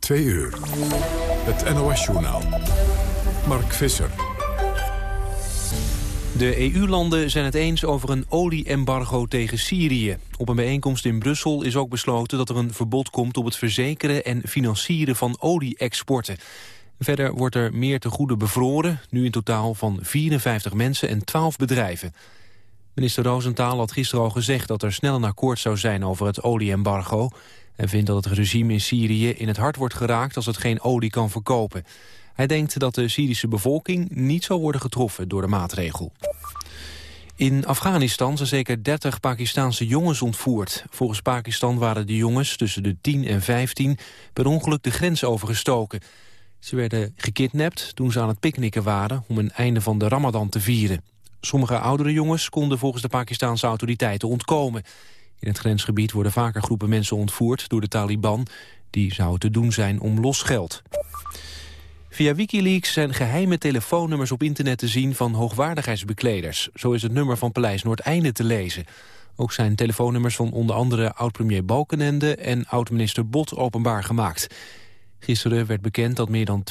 Twee uur. Het NOS-journaal. Mark Visser. De EU-landen zijn het eens over een olie-embargo tegen Syrië. Op een bijeenkomst in Brussel is ook besloten dat er een verbod komt... op het verzekeren en financieren van olie-exporten. Verder wordt er meer te goede bevroren, nu in totaal van 54 mensen en 12 bedrijven. Minister Rosenthal had gisteren al gezegd dat er snel een akkoord zou zijn over het olie-embargo. Hij vindt dat het regime in Syrië in het hart wordt geraakt als het geen olie kan verkopen. Hij denkt dat de Syrische bevolking niet zal worden getroffen door de maatregel. In Afghanistan zijn zeker 30 Pakistanse jongens ontvoerd. Volgens Pakistan waren de jongens tussen de 10 en 15 per ongeluk de grens overgestoken. Ze werden gekidnapt toen ze aan het picknicken waren om een einde van de ramadan te vieren. Sommige oudere jongens konden volgens de Pakistanse autoriteiten ontkomen. In het grensgebied worden vaker groepen mensen ontvoerd door de Taliban. Die zou te doen zijn om los geld. Via Wikileaks zijn geheime telefoonnummers op internet te zien van hoogwaardigheidsbekleders. Zo is het nummer van Paleis Noordeinde te lezen. Ook zijn telefoonnummers van onder andere oud-premier Balkenende en oud-minister Bot openbaar gemaakt. Gisteren werd bekend dat meer dan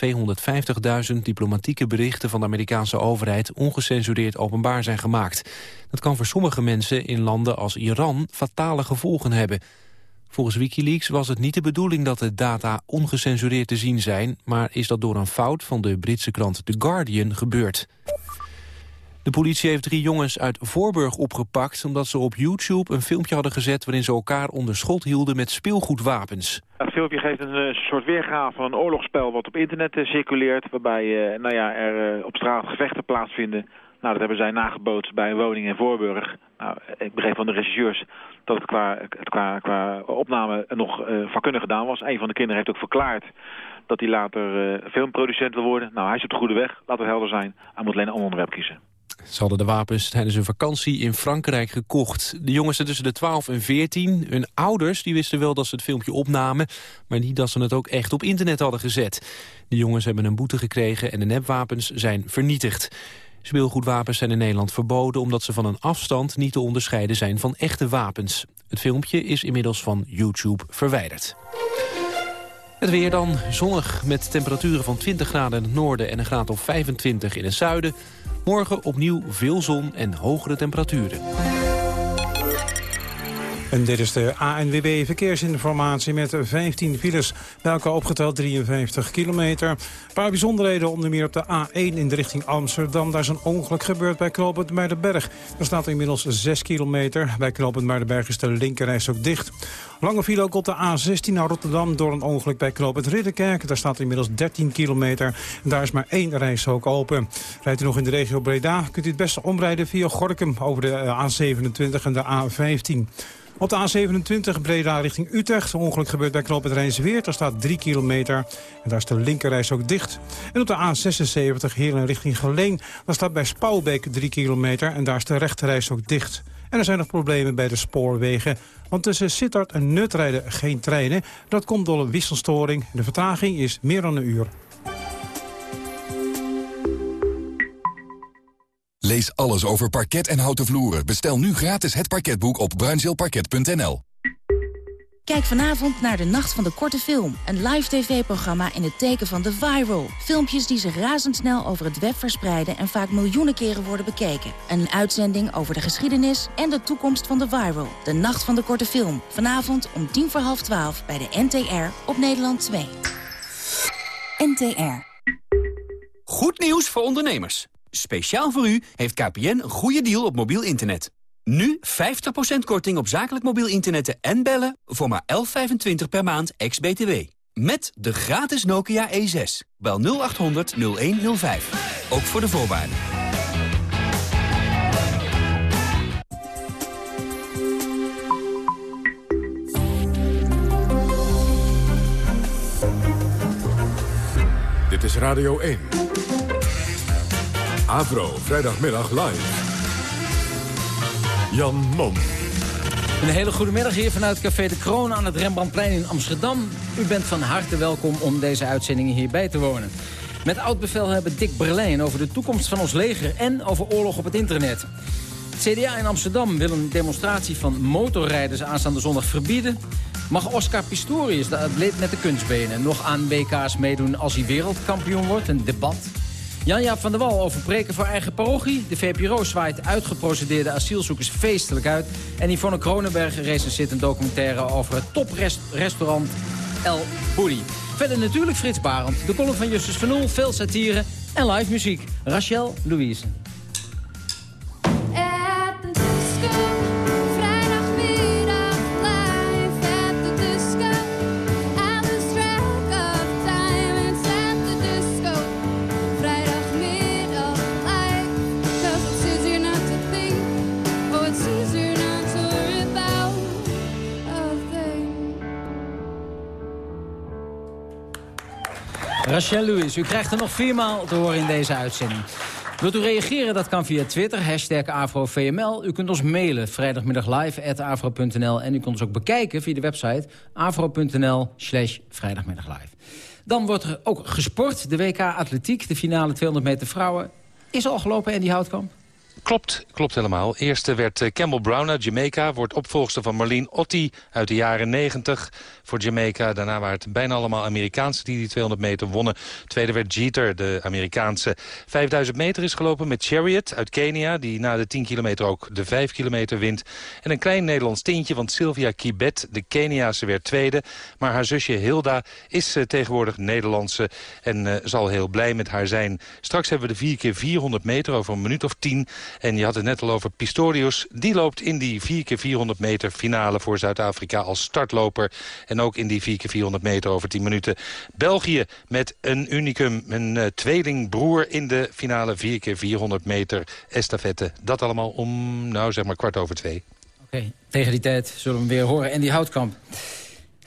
250.000 diplomatieke berichten van de Amerikaanse overheid ongecensureerd openbaar zijn gemaakt. Dat kan voor sommige mensen in landen als Iran fatale gevolgen hebben. Volgens Wikileaks was het niet de bedoeling dat de data ongecensureerd te zien zijn, maar is dat door een fout van de Britse krant The Guardian gebeurd. De politie heeft drie jongens uit Voorburg opgepakt... omdat ze op YouTube een filmpje hadden gezet... waarin ze elkaar onder schot hielden met speelgoedwapens. Het filmpje geeft een uh, soort weergave van een oorlogsspel... wat op internet uh, circuleert, waarbij uh, nou ja, er op straat gevechten plaatsvinden. Nou, dat hebben zij nagebootst bij een woning in Voorburg. Nou, ik begreep van de regisseurs dat het qua, qua, qua opname nog vakkundig gedaan was. Een van de kinderen heeft ook verklaard dat hij later filmproducent wil worden. Nou, hij is op de goede weg, laat het helder zijn. Hij moet alleen een ander onderwerp kiezen. Ze hadden de wapens tijdens een vakantie in Frankrijk gekocht. De jongens tussen de 12 en 14. Hun ouders die wisten wel dat ze het filmpje opnamen... maar niet dat ze het ook echt op internet hadden gezet. De jongens hebben een boete gekregen en de nepwapens zijn vernietigd. Speelgoedwapens zijn in Nederland verboden... omdat ze van een afstand niet te onderscheiden zijn van echte wapens. Het filmpje is inmiddels van YouTube verwijderd. Het weer dan zonnig met temperaturen van 20 graden in het noorden... en een graad of 25 in het zuiden. Morgen opnieuw veel zon en hogere temperaturen. En dit is de ANWB Verkeersinformatie met 15 files. Elkaar opgeteld 53 kilometer. Een paar bijzonderheden onder meer op de A1 in de richting Amsterdam. Daar is een ongeluk gebeurd bij Knoopend Muidenberg. Er staat inmiddels 6 kilometer. Bij Knoopend Muidenberg is de linkerreis ook dicht. Lange file ook op de A16 naar Rotterdam door een ongeluk bij Knoopend Ridderkerk. Daar staat inmiddels 13 kilometer. En daar is maar één reis ook open. Rijdt u nog in de regio Breda, kunt u het beste omrijden via Gorkum over de A27 en de A15. Op de A27 Breda richting Utrecht. Ongeluk gebeurt bij knooppunt Rijnsweert. Daar staat 3 kilometer. En daar is de linkerreis ook dicht. En op de A76 Heren richting Geleen. Daar staat bij Spouwbeek 3 kilometer. En daar is de rechterreis ook dicht. En er zijn nog problemen bij de spoorwegen. Want tussen Sittard en Nut rijden geen treinen. Dat komt door een wisselstoring. De vertraging is meer dan een uur. Lees alles over parket en houten vloeren. Bestel nu gratis het parketboek op bruinzeelparket.nl. Kijk vanavond naar de Nacht van de Korte Film. Een live tv-programma in het teken van de viral. Filmpjes die zich razendsnel over het web verspreiden... en vaak miljoenen keren worden bekeken. Een uitzending over de geschiedenis en de toekomst van de viral. De Nacht van de Korte Film. Vanavond om tien voor half twaalf bij de NTR op Nederland 2. NTR. Goed nieuws voor ondernemers. Speciaal voor u heeft KPN een goede deal op mobiel internet. Nu 50% korting op zakelijk mobiel internetten en bellen voor maar 11,25 per maand ex-BTW. Met de gratis Nokia E6. Bel 0800 0105. Ook voor de voorwaarden. Dit is Radio 1. Avro, vrijdagmiddag live. Jan Mom. Een hele goede middag hier vanuit Café de Kroon aan het Rembrandtplein in Amsterdam. U bent van harte welkom om deze uitzendingen hier bij te wonen. Met oud-bevelhebber Dick Berlijn over de toekomst van ons leger en over oorlog op het internet. Het CDA in Amsterdam wil een demonstratie van motorrijders aanstaande zondag verbieden. Mag Oscar Pistorius, de atleet met de kunstbenen, nog aan WK's meedoen als hij wereldkampioen wordt? Een debat. Jan-Jaap van der Wal over preken voor eigen parochie. De VPRO zwaait uitgeprocedeerde asielzoekers feestelijk uit. En Yvonne Kronenberg zit een documentaire over het toprestaurant El Bulli. Verder natuurlijk Frits Barend, de column van Justus van Oel, veel satire en live muziek. Rachel Louise. Rachel Lewis, u krijgt er nog viermaal te horen in deze uitzending. Wilt u reageren? Dat kan via Twitter, hashtag AfroVML. U kunt ons mailen, vrijdagmiddag live. En u kunt ons ook bekijken via de website afro.nl slash vrijdagmiddag Dan wordt er ook gesport. De WK Atletiek, de finale 200 meter vrouwen, is al gelopen en die houtkamp. Klopt, klopt helemaal. Eerste werd eh, Campbell Brown uit Jamaica. Wordt opvolgster van Marlene Otti uit de jaren 90 voor Jamaica. Daarna waren het bijna allemaal Amerikaanse die die 200 meter wonnen. Tweede werd Jeter, de Amerikaanse. 5000 meter is gelopen met Chariot uit Kenia. Die na de 10 kilometer ook de 5 kilometer wint. En een klein Nederlands tintje, want Sylvia Kibet, de Keniaanse, werd tweede. Maar haar zusje Hilda is uh, tegenwoordig Nederlandse. En uh, zal heel blij met haar zijn. Straks hebben we de 4 keer 400 meter over een minuut of 10. En je had het net al over Pistorius. Die loopt in die 4 keer 400 meter finale voor Zuid-Afrika als startloper. En ook in die 4 keer 400 meter over 10 minuten. België met een unicum, een uh, tweelingbroer in de finale 4 keer 400 meter estafette. Dat allemaal om, nou zeg maar kwart over twee. Oké, tegen die tijd zullen we hem weer horen. En die houtkamp.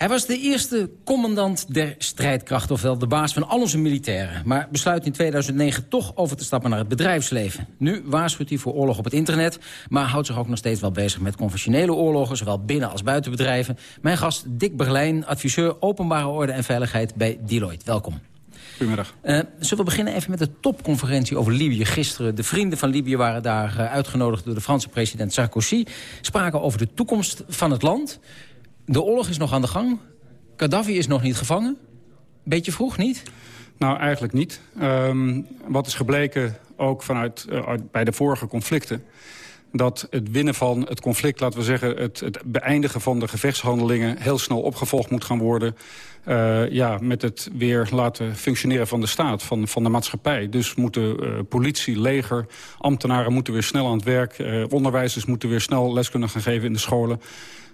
Hij was de eerste commandant der strijdkracht, ofwel de baas van al onze militairen. Maar besluit in 2009 toch over te stappen naar het bedrijfsleven. Nu waarschuwt hij voor oorlog op het internet, maar houdt zich ook nog steeds wel bezig met conventionele oorlogen, zowel binnen- als buitenbedrijven. Mijn gast Dick Berlijn, adviseur openbare orde en veiligheid bij Deloitte. Welkom. Goedemiddag. Uh, zullen we beginnen even met de topconferentie over Libië gisteren. De vrienden van Libië waren daar uh, uitgenodigd door de Franse president Sarkozy. Spraken over de toekomst van het land. De oorlog is nog aan de gang. Gaddafi is nog niet gevangen. Beetje vroeg, niet? Nou, eigenlijk niet. Um, wat is gebleken, ook vanuit uh, bij de vorige conflicten... dat het winnen van het conflict, laten we zeggen... het, het beëindigen van de gevechtshandelingen... heel snel opgevolgd moet gaan worden... Uh, ja, met het weer laten functioneren van de staat, van, van de maatschappij. Dus moeten uh, politie, leger, ambtenaren moeten weer snel aan het werk. Onderwijzers moeten weer snel les kunnen gaan geven in de scholen.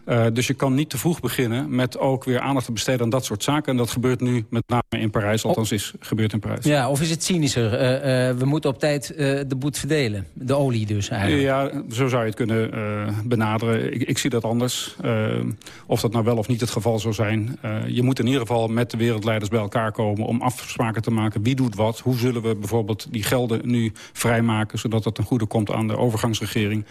Uh, dus je kan niet te vroeg beginnen met ook weer aandacht te besteden aan dat soort zaken. En dat gebeurt nu met name in Parijs, althans is gebeurd in Parijs. Ja, of is het cynischer? Uh, uh, we moeten op tijd de boet verdelen. De olie dus eigenlijk. Ja, zo zou je het kunnen benaderen. Ik, ik, zie dat anders. of dat nou wel of niet het geval zou zijn. je moet in ieder geval met de wereldleiders bij elkaar komen om afspraken te maken. Wie doet wat? Hoe zullen we bijvoorbeeld die gelden nu vrijmaken... zodat dat ten goede komt aan de overgangsregering?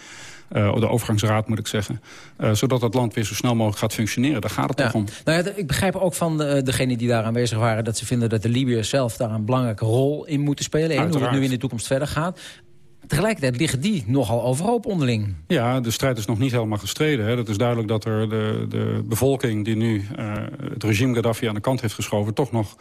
Uh, de overgangsraad moet ik zeggen. Uh, zodat het land weer zo snel mogelijk gaat functioneren. Daar gaat het ja. toch om. Nou ja, ik begrijp ook van de, degenen die daar aanwezig waren... dat ze vinden dat de Libiërs zelf daar een belangrijke rol in moeten spelen. En hoe het nu in de toekomst verder gaat. Tegelijkertijd liggen die nogal overhoop onderling. Ja, de strijd is nog niet helemaal gestreden. Hè. Het is duidelijk dat er de, de bevolking die nu uh, het regime Gaddafi aan de kant heeft geschoven... toch nog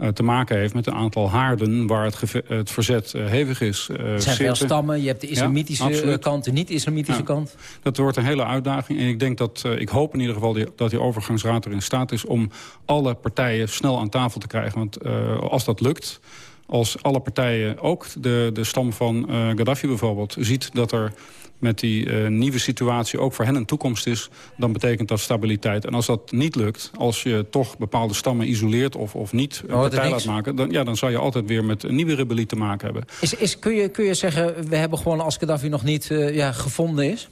uh, te maken heeft met een aantal haarden waar het, het verzet uh, hevig is. Er zijn veel stammen, je hebt de islamitische ja, kant, de niet-islamitische ja, kant. Dat wordt een hele uitdaging en ik denk dat, ik hoop in ieder geval die, dat die overgangsraad er in staat is... om alle partijen snel aan tafel te krijgen. Want als dat lukt als alle partijen, ook de, de stam van uh, Gaddafi bijvoorbeeld... ziet dat er met die uh, nieuwe situatie ook voor hen een toekomst is... dan betekent dat stabiliteit. En als dat niet lukt, als je toch bepaalde stammen isoleert... of, of niet een partij laat maken... Dan, ja, dan zou je altijd weer met een nieuwe rebellie te maken hebben. Is, is, kun, je, kun je zeggen, we hebben gewoon als Gaddafi nog niet uh, ja, gevonden is?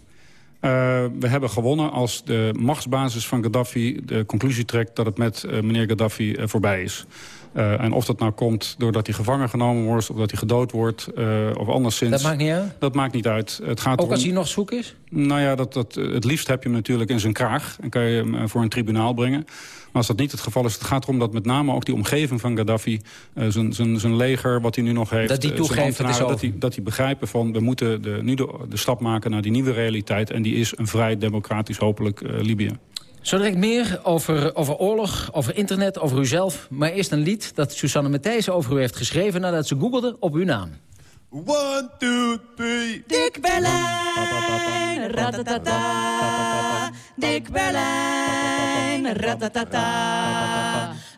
Uh, we hebben gewonnen als de machtsbasis van Gaddafi de conclusie trekt... dat het met meneer Gaddafi voorbij is. Uh, en of dat nou komt doordat hij gevangen genomen wordt... of dat hij gedood wordt, uh, of anderszins... Dat maakt niet uit? Dat maakt niet uit. Het gaat Ook erom, als hij nog zoek is? Nou ja, dat, dat, het liefst heb je hem natuurlijk in zijn kraag... en kan je hem voor een tribunaal brengen. Maar als dat niet het geval is, het gaat erom dat met name ook die omgeving van Gaddafi... Uh, zijn leger, wat hij nu nog heeft... Dat die toegeeft, dat, dat, die, dat die begrijpen van... we moeten de, nu de, de stap maken naar die nieuwe realiteit... en die is een vrij democratisch, hopelijk, Libië. Zo direct meer over, over oorlog, over internet, over uzelf. Maar eerst een lied dat Susanne Matthijssen over u heeft geschreven... nadat ze googelde op uw naam. One, two, three. Dick Berlijn, ratatata. Dick Berlijn, ratatata.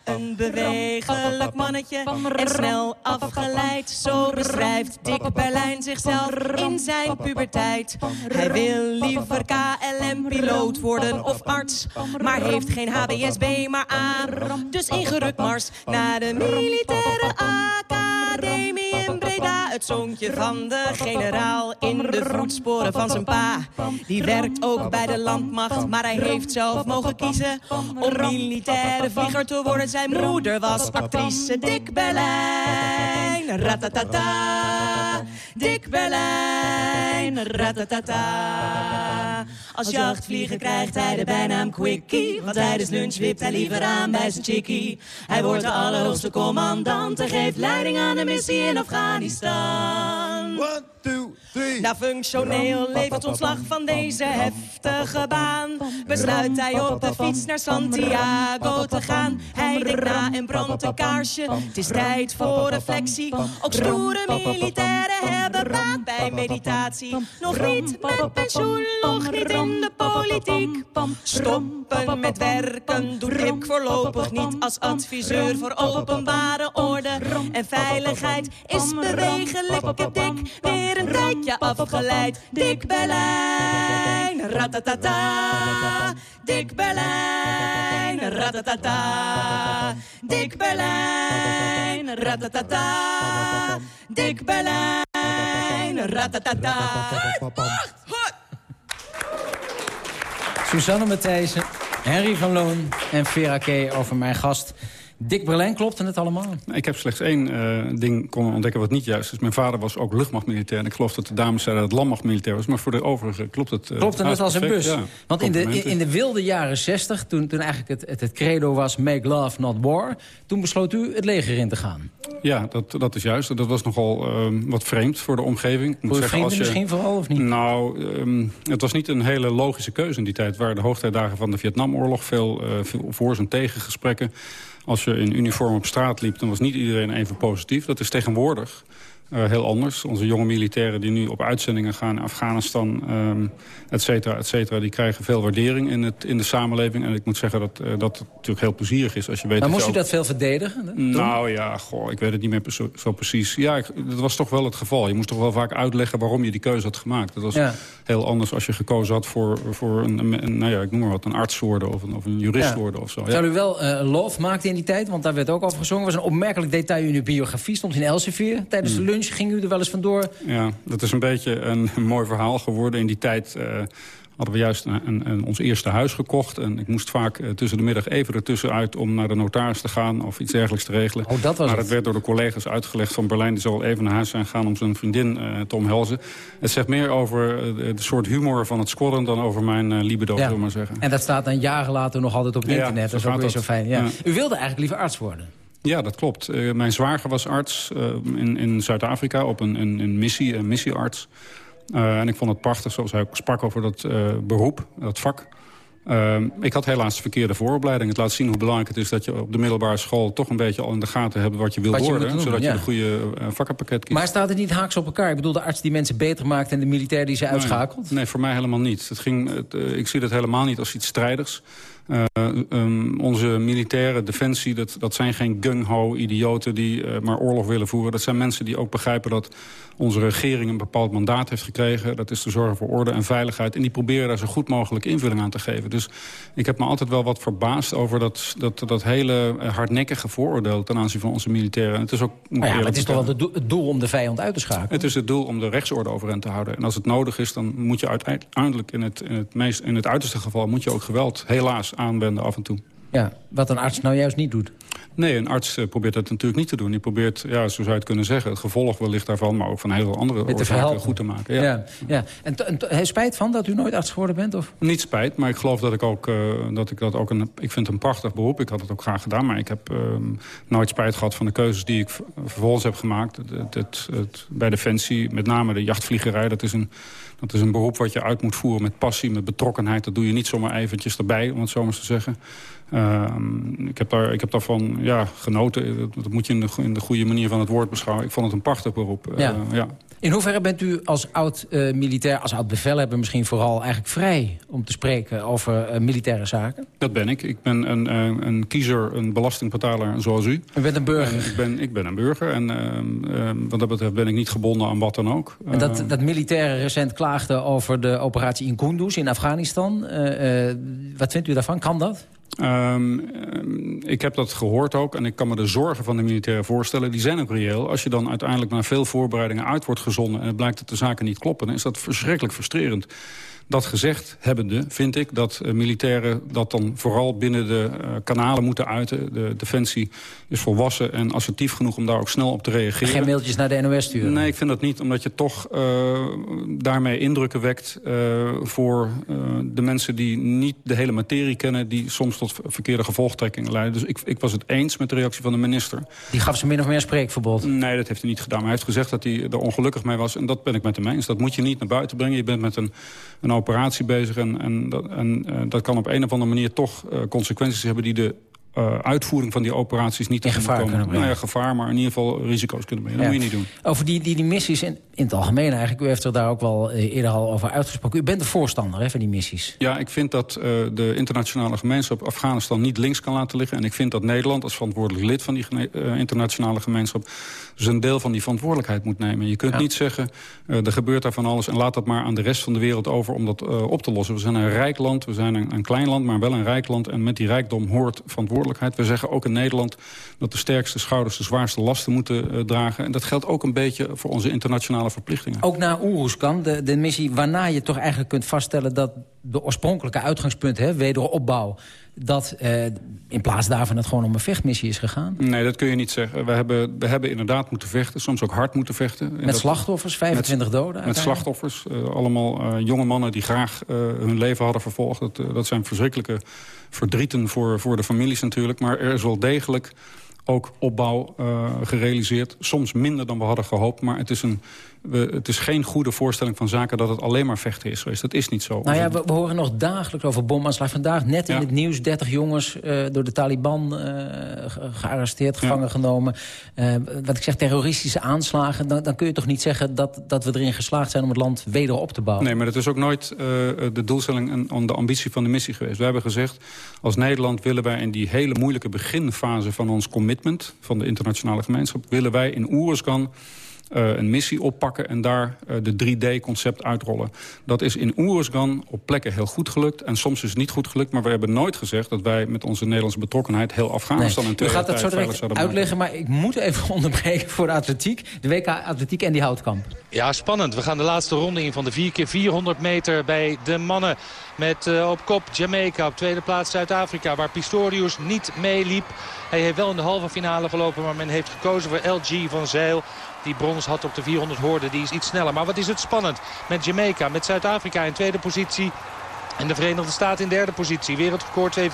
Een bewegelijk mannetje en snel afgeleid. Zo beschrijft Dick Berlijn zichzelf in zijn puberteit. Hij wil liever KLM-piloot worden of arts. Maar heeft geen HBSB, maar A. Dus ingerukt mars naar de militaire academie Het zoontje van de generaal in de voetsporen van zijn pa. Die werkt ook bij de landmacht, maar hij heeft zelf mogen kiezen... om militaire vlieger te worden. Zijn moeder was actrice Dick Berlijn. Ratatata, Dick Berlijn. Ratatata. Als jachtvlieger krijgt hij de bijnaam Quickie. Want tijdens lunch wipt hij liever aan bij zijn chickie. Hij wordt de allerhoogste commandant en geeft leiding aan de missie in Afghanistan. One, two, three. Na functioneel levensontslag van deze heftige baan. Besluit hij op de fiets naar Santiago te gaan. Hij denkt na en brandt een kaarsje. Het is tijd voor reflectie Ook stoere militairen hebben baat bij meditatie. Nog niet met pensioen, nog niet in de politiek. Stoppen met werken doet Rip voorlopig niet Als adviseur voor openbare orde. En veiligheid Is bewegelijk dik weer een tijdje afgeleid. Dick Berlijn, ratatata. Dick Berlijn, ratatata. Dick Berlijn, ratatata. Dick Berlijn, ratatata Susanne Matthijssen, Henry van Loon en Vera K. over mijn gast... Dick Berlijn, klopte het allemaal? Ik heb slechts één uh, ding kunnen ontdekken wat niet juist is. Mijn vader was ook luchtmachtmilitair. En ik geloof dat de dames zeiden dat het landmachtmilitair was. Maar voor de overige klopt het. Uh, klopt het net als een bus? Ja, Want in de, in de wilde jaren 60, toen, toen eigenlijk het, het, het, credo was... make love, not war... toen besloot u het leger in te gaan. Ja, dat, dat is juist. Dat was nogal uh, wat vreemd voor de omgeving. Ik moet voor zeggen, als je, misschien vooral of niet? Nou, um, het was niet een hele logische keuze in die tijd. waar de hoogtijdagen van de Vietnamoorlog veel, uh, veel voor- en tegengesprekken als je in uniform op straat liep, dan was niet iedereen even positief. Dat is tegenwoordig heel anders. Onze jonge militairen die nu op uitzendingen gaan in Afghanistan, um, et cetera, et cetera... die krijgen veel waardering in, het, in de samenleving. En ik moet zeggen dat uh, dat natuurlijk heel plezierig is. Als je weet maar moest je u dat veel verdedigen? Toen? Nou ja, goh, ik weet het niet meer zo, precies. Ja, ik, dat was toch wel het geval. Je moest toch wel vaak uitleggen waarom je die keuze had gemaakt. Dat was ja. heel anders als je gekozen had voor, voor een, een, nou ja, ik noem maar wat, een arts worden... of een, of een jurist ja. worden of zo. Terwijl u wel uh, love maakte in die tijd, want daar werd ook over gezongen. was een opmerkelijk detail in uw biografie, stond in Elsevier. Tijdens Hmm. de lunch ging u er wel eens vandoor. Ja, dat is een beetje een, een mooi verhaal geworden. In die tijd uh, hadden we juist een, een, een, ons eerste huis gekocht. En ik moest vaak uh, tussen de middag even ertussenuit om naar de notaris te gaan... of iets dergelijks te regelen. Oh, dat was maar het. het werd door de collega's uitgelegd van Berlijn... die zal even naar huis zijn gaan om zijn vriendin uh, te omhelzen. Het zegt meer over de, de soort humor van het squadden... dan over mijn libido, ja. zullen we maar zeggen. En dat staat dan jaren later nog altijd op het Ja, internet. zo dat is ook weer dat. zo fijn. Ja. Ja. U wilde eigenlijk liever arts worden. Ja, dat klopt. Uh, mijn zwager was arts uh, in, in Zuid-Afrika op een, een, een missie, een missiearts. Uh, en ik vond het prachtig, zoals hij ook sprak over dat beroep, dat vak. ik had helaas de verkeerde vooropleiding. Het laat zien hoe belangrijk het is dat je op de middelbare school... toch een beetje al in de gaten hebt wat je wil worden. doen, zodat ja. je de goede vakkenpakket kiest. Maar staat het niet haaks op elkaar? Ik bedoel, de arts die mensen beter maakt en de militair die ze uitschakelt? Nee, nee voor mij helemaal niet. Het ging, het, ik zie dat helemaal niet als iets strijders. Uh, um, onze militaire defensie, dat, dat zijn geen gung-ho-idioten die uh, maar oorlog willen voeren. Dat zijn mensen die ook begrijpen dat onze regering een bepaald mandaat heeft gekregen. Dat is te zorgen voor orde en veiligheid. En die proberen daar zo goed mogelijk invulling aan te geven. Dus ik heb me altijd wel wat verbaasd over dat, dat, dat hele hardnekkige vooroordeel ten aanzien van onze militairen. En het is ook... Maar ja, maar het is toch wel het doel om de vijand uit te schakelen? Het is het doel om de rechtsorde overeind te houden. En als het nodig is, dan moet je uiteindelijk in het, in het, meest, in het uiterste geval... moet je ook geweld helaas aanwenden af en toe. Ja, wat een arts nou juist niet doet. Nee, een arts eh, probeert dat natuurlijk niet te doen. Die probeert, ja, zo zou je het kunnen zeggen... het gevolg wellicht daarvan, maar ook van heel veel andere Met oorzaken goed te maken. Ja. Ja, ja. En, hij spijt van dat u nooit arts geworden bent? Of? Niet spijt, maar ik geloof dat ik ook, eh, dat ik dat ook een... Ik vind het een prachtig beroep, ik had het ook graag gedaan... maar ik heb ehm, nooit spijt gehad van de keuzes die ik vervolgens heb gemaakt. Het, het, het, het- bij Defensie, met name de jachtvliegerij... Dat is, een, dat is een beroep wat je uit moet voeren met passie, met betrokkenheid. Dat doe je niet zomaar eventjes erbij, om het zo maar eens te zeggen. Ehm, ik, heb daar, ik heb daarvan ja, genoten. Dat, moet je in de, go- in de goede manier van het woord beschouwen. Ik vond het een prachtig beroep. Eh, Ja. ja. In hoeverre bent u als oud-militair, als oud-bevelhebber misschien vooral eigenlijk vrij... om te spreken over eh, militaire zaken? Dat ben ik. Ik ben een, een, een kiezer, een belastingbetaler zoals u. U bent een burger. En ik, ben, ik ben een burger en ehm, ehm, wat dat betreft ben ik niet gebonden aan wat dan ook. En dat, dat militairen recent klaagden over de operatie in Kunduz in Afghanistan. Eh, eh, wat vindt u daarvan? Kan dat? Ehm, ehm, ik heb dat gehoord ook en ik kan me de zorgen van de militairen voorstellen. Die zijn ook reëel. Als je dan uiteindelijk na veel voorbereidingen uit wordt gezonden... en het blijkt dat de zaken niet kloppen, dan is dat verschrikkelijk frustrerend. Dat gezegd hebbende vind ik dat eh, militairen dat dan vooral binnen de eh, kanalen moeten uiten. De defensie is volwassen en assertief genoeg om daar ook snel op te reageren. Geen mailtjes naar de NOS sturen? Nee, ik vind dat niet, omdat je toch eh, daarmee indrukken wekt... voor de mensen die niet de hele materie kennen... die soms tot verkeerde gevolgtrekkingen leiden. Dus ik, ik was het eens met de reactie van de minister. Die gaf ze min of meer spreekverbod? Nee, dat heeft hij niet gedaan. Maar hij heeft gezegd dat hij er ongelukkig mee was. En dat ben ik met hem eens. Dat moet je niet naar buiten brengen. Je bent met een, een operatie bezig. En, en, eh, dat kan op een of andere manier toch eh, consequenties hebben... die de eh, uitvoering van die operaties niet In gevaar komen. kunnen brengen. Nou ja, gevaar, maar in ieder geval risico's kunnen brengen. Dat Ja. moet je niet doen. Over die, die, die missies in, in het algemeen eigenlijk. U heeft er daar ook wel eh, eerder al over uitgesproken. U bent de voorstander hè, van die missies. Ja, ik vind dat eh, de internationale gemeenschap Afghanistan niet links kan laten liggen. En ik vind dat Nederland als verantwoordelijk lid van die internationale gemeenschap... een deel van die verantwoordelijkheid moet nemen. Je kunt Ja. niet zeggen, er gebeurt daar van alles... en laat dat maar aan de rest van de wereld over om dat op te lossen. We zijn een rijk land, we zijn een, een klein land, maar wel een rijk land. En met die rijkdom hoort verantwoordelijkheid. We zeggen ook in Nederland dat de sterkste schouders de zwaarste lasten moeten eh, dragen. En dat geldt ook een beetje voor onze internationale verplichtingen. Ook na Oeruzkan, de, de missie waarna je toch eigenlijk kunt vaststellen... dat de oorspronkelijke uitgangspunt, hè, wederopbouw... dat eh, in plaats daarvan het gewoon om een vechtmissie is gegaan. Nee, dat kun je niet zeggen. We hebben, we hebben inderdaad moeten vechten, soms ook hard moeten vechten. En Met dat- slachtoffers, 25 doden Met slachtoffers, eh, allemaal eh, jonge mannen die graag eh, hun leven hadden vervolgd. Dat, dat zijn verschrikkelijke verdrieten voor, voor de families natuurlijk. Maar er is wel degelijk ook opbouw gerealiseerd. Soms minder dan we hadden gehoopt. Maar het is, een, we, het is geen goede voorstelling van zaken dat het alleen maar vechten is geweest. Dat is niet zo. Nou ja, we, we horen nog dagelijks over bomaanslag. Vandaag net in het nieuws 30 jongens eh, door de Taliban eh, ge- gearresteerd, gevangen genomen. Eh, wat ik zeg, terroristische aanslagen. Dan, dan kun je toch niet zeggen dat, dat we erin geslaagd zijn om het land weder op te bouwen. Nee, maar dat is ook nooit de doelstelling en en de ambitie van de missie geweest. We hebben gezegd, als Nederland willen wij in die hele moeilijke beginfase van ons commitment... van de internationale gemeenschap, willen wij in Oeruzgan eh, een missie oppakken en daar eh, de 3D-concept uitrollen. Dat is in Oeruzgan op plekken heel goed gelukt en soms is het niet goed gelukt. Maar we hebben nooit gezegd dat wij met onze Nederlandse betrokkenheid heel Afghanistan twee gaat jaar dat zo direct maken. uitleggen, maar ik moet even onderbreken voor de atletiek. De WK Atletiek en die houtkamp. Ja, spannend. We gaan de laatste ronde in van de 4 keer 400 meter bij de mannen. Met eh, op kop Jamaica, op tweede plaats Zuid-Afrika, waar Pistorius niet meeliep. Hij heeft wel in de halve finale gelopen, maar men heeft gekozen voor LG van Zeil. Die brons had op de 400 hoorde, die is iets sneller. Maar wat is het spannend met Jamaica, met Zuid-Afrika in tweede positie. En de Verenigde Staten in derde positie. Wereldrecord 2.54.29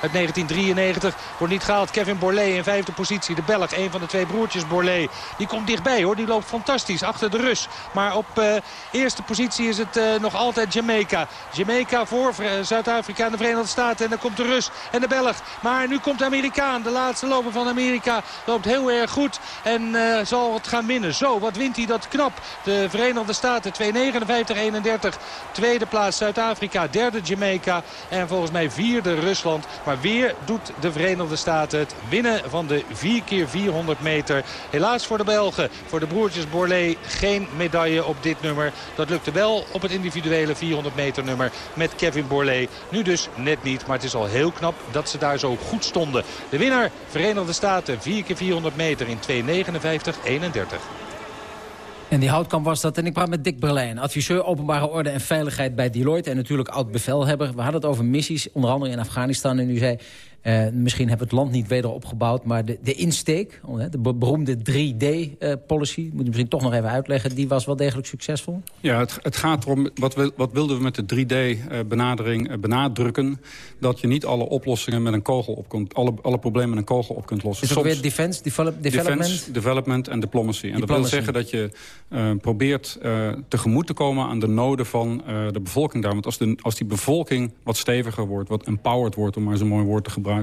uit 1993. Wordt niet gehaald. Kevin Borlée in vijfde positie. De Belg, een van de twee broertjes Borlée. Die komt dichtbij hoor. Die loopt fantastisch achter de Rus. Maar op eh, eerste positie is het eh, nog altijd Jamaica. Jamaica voor Vre- Zuid-Afrika en de Verenigde Staten. En dan komt de Rus en de Belg. Maar nu komt de Amerikaan. De laatste loper van Amerika loopt heel erg goed. En eh, zal het gaan winnen. Zo, wat wint hij dat knap. De Verenigde Staten 2.59.31. Tweede plaats Zuid-Afrika. Derde Jamaica. En volgens mij vierde Rusland. Maar weer doet de Verenigde Staten het winnen van de 4 keer 400 meter. Helaas voor de Belgen. Voor de broertjes Borlée geen medaille op dit nummer. Dat lukte wel op het individuele 400 meter nummer met Kevin Borlée. Nu dus net niet. Maar het is al heel knap dat ze daar zo goed stonden. De winnaar Verenigde Staten 4 keer 400 meter in 2.59.31. En die houtkamp was dat. En ik praat met Dick Berlijn, adviseur openbare orde en veiligheid bij Deloitte. En natuurlijk oud-bevelhebber. We hadden het over missies, onder andere in Afghanistan. En u zei, uh, misschien hebben we het land niet weder opgebouwd... maar de, de insteek, oh, de beroemde 3D-policy... Uh, moet je misschien toch nog even uitleggen... die was wel degelijk succesvol? Ja, het, het gaat erom... Wat, wat wilden we met de 3D-benadering uh, benadrukken... dat je niet alle oplossingen met een kogel op kunt... alle, alle problemen met een kogel op kunt lossen. Is het ook weer defense, develop, development? Defense, development en diplomacy. En dat wil zeggen dat je uh, probeert tegemoet te komen... aan de noden van de bevolking daar. Want als, de, als die bevolking wat steviger wordt... wat empowered wordt, om maar zo'n mooi woord te gebruiken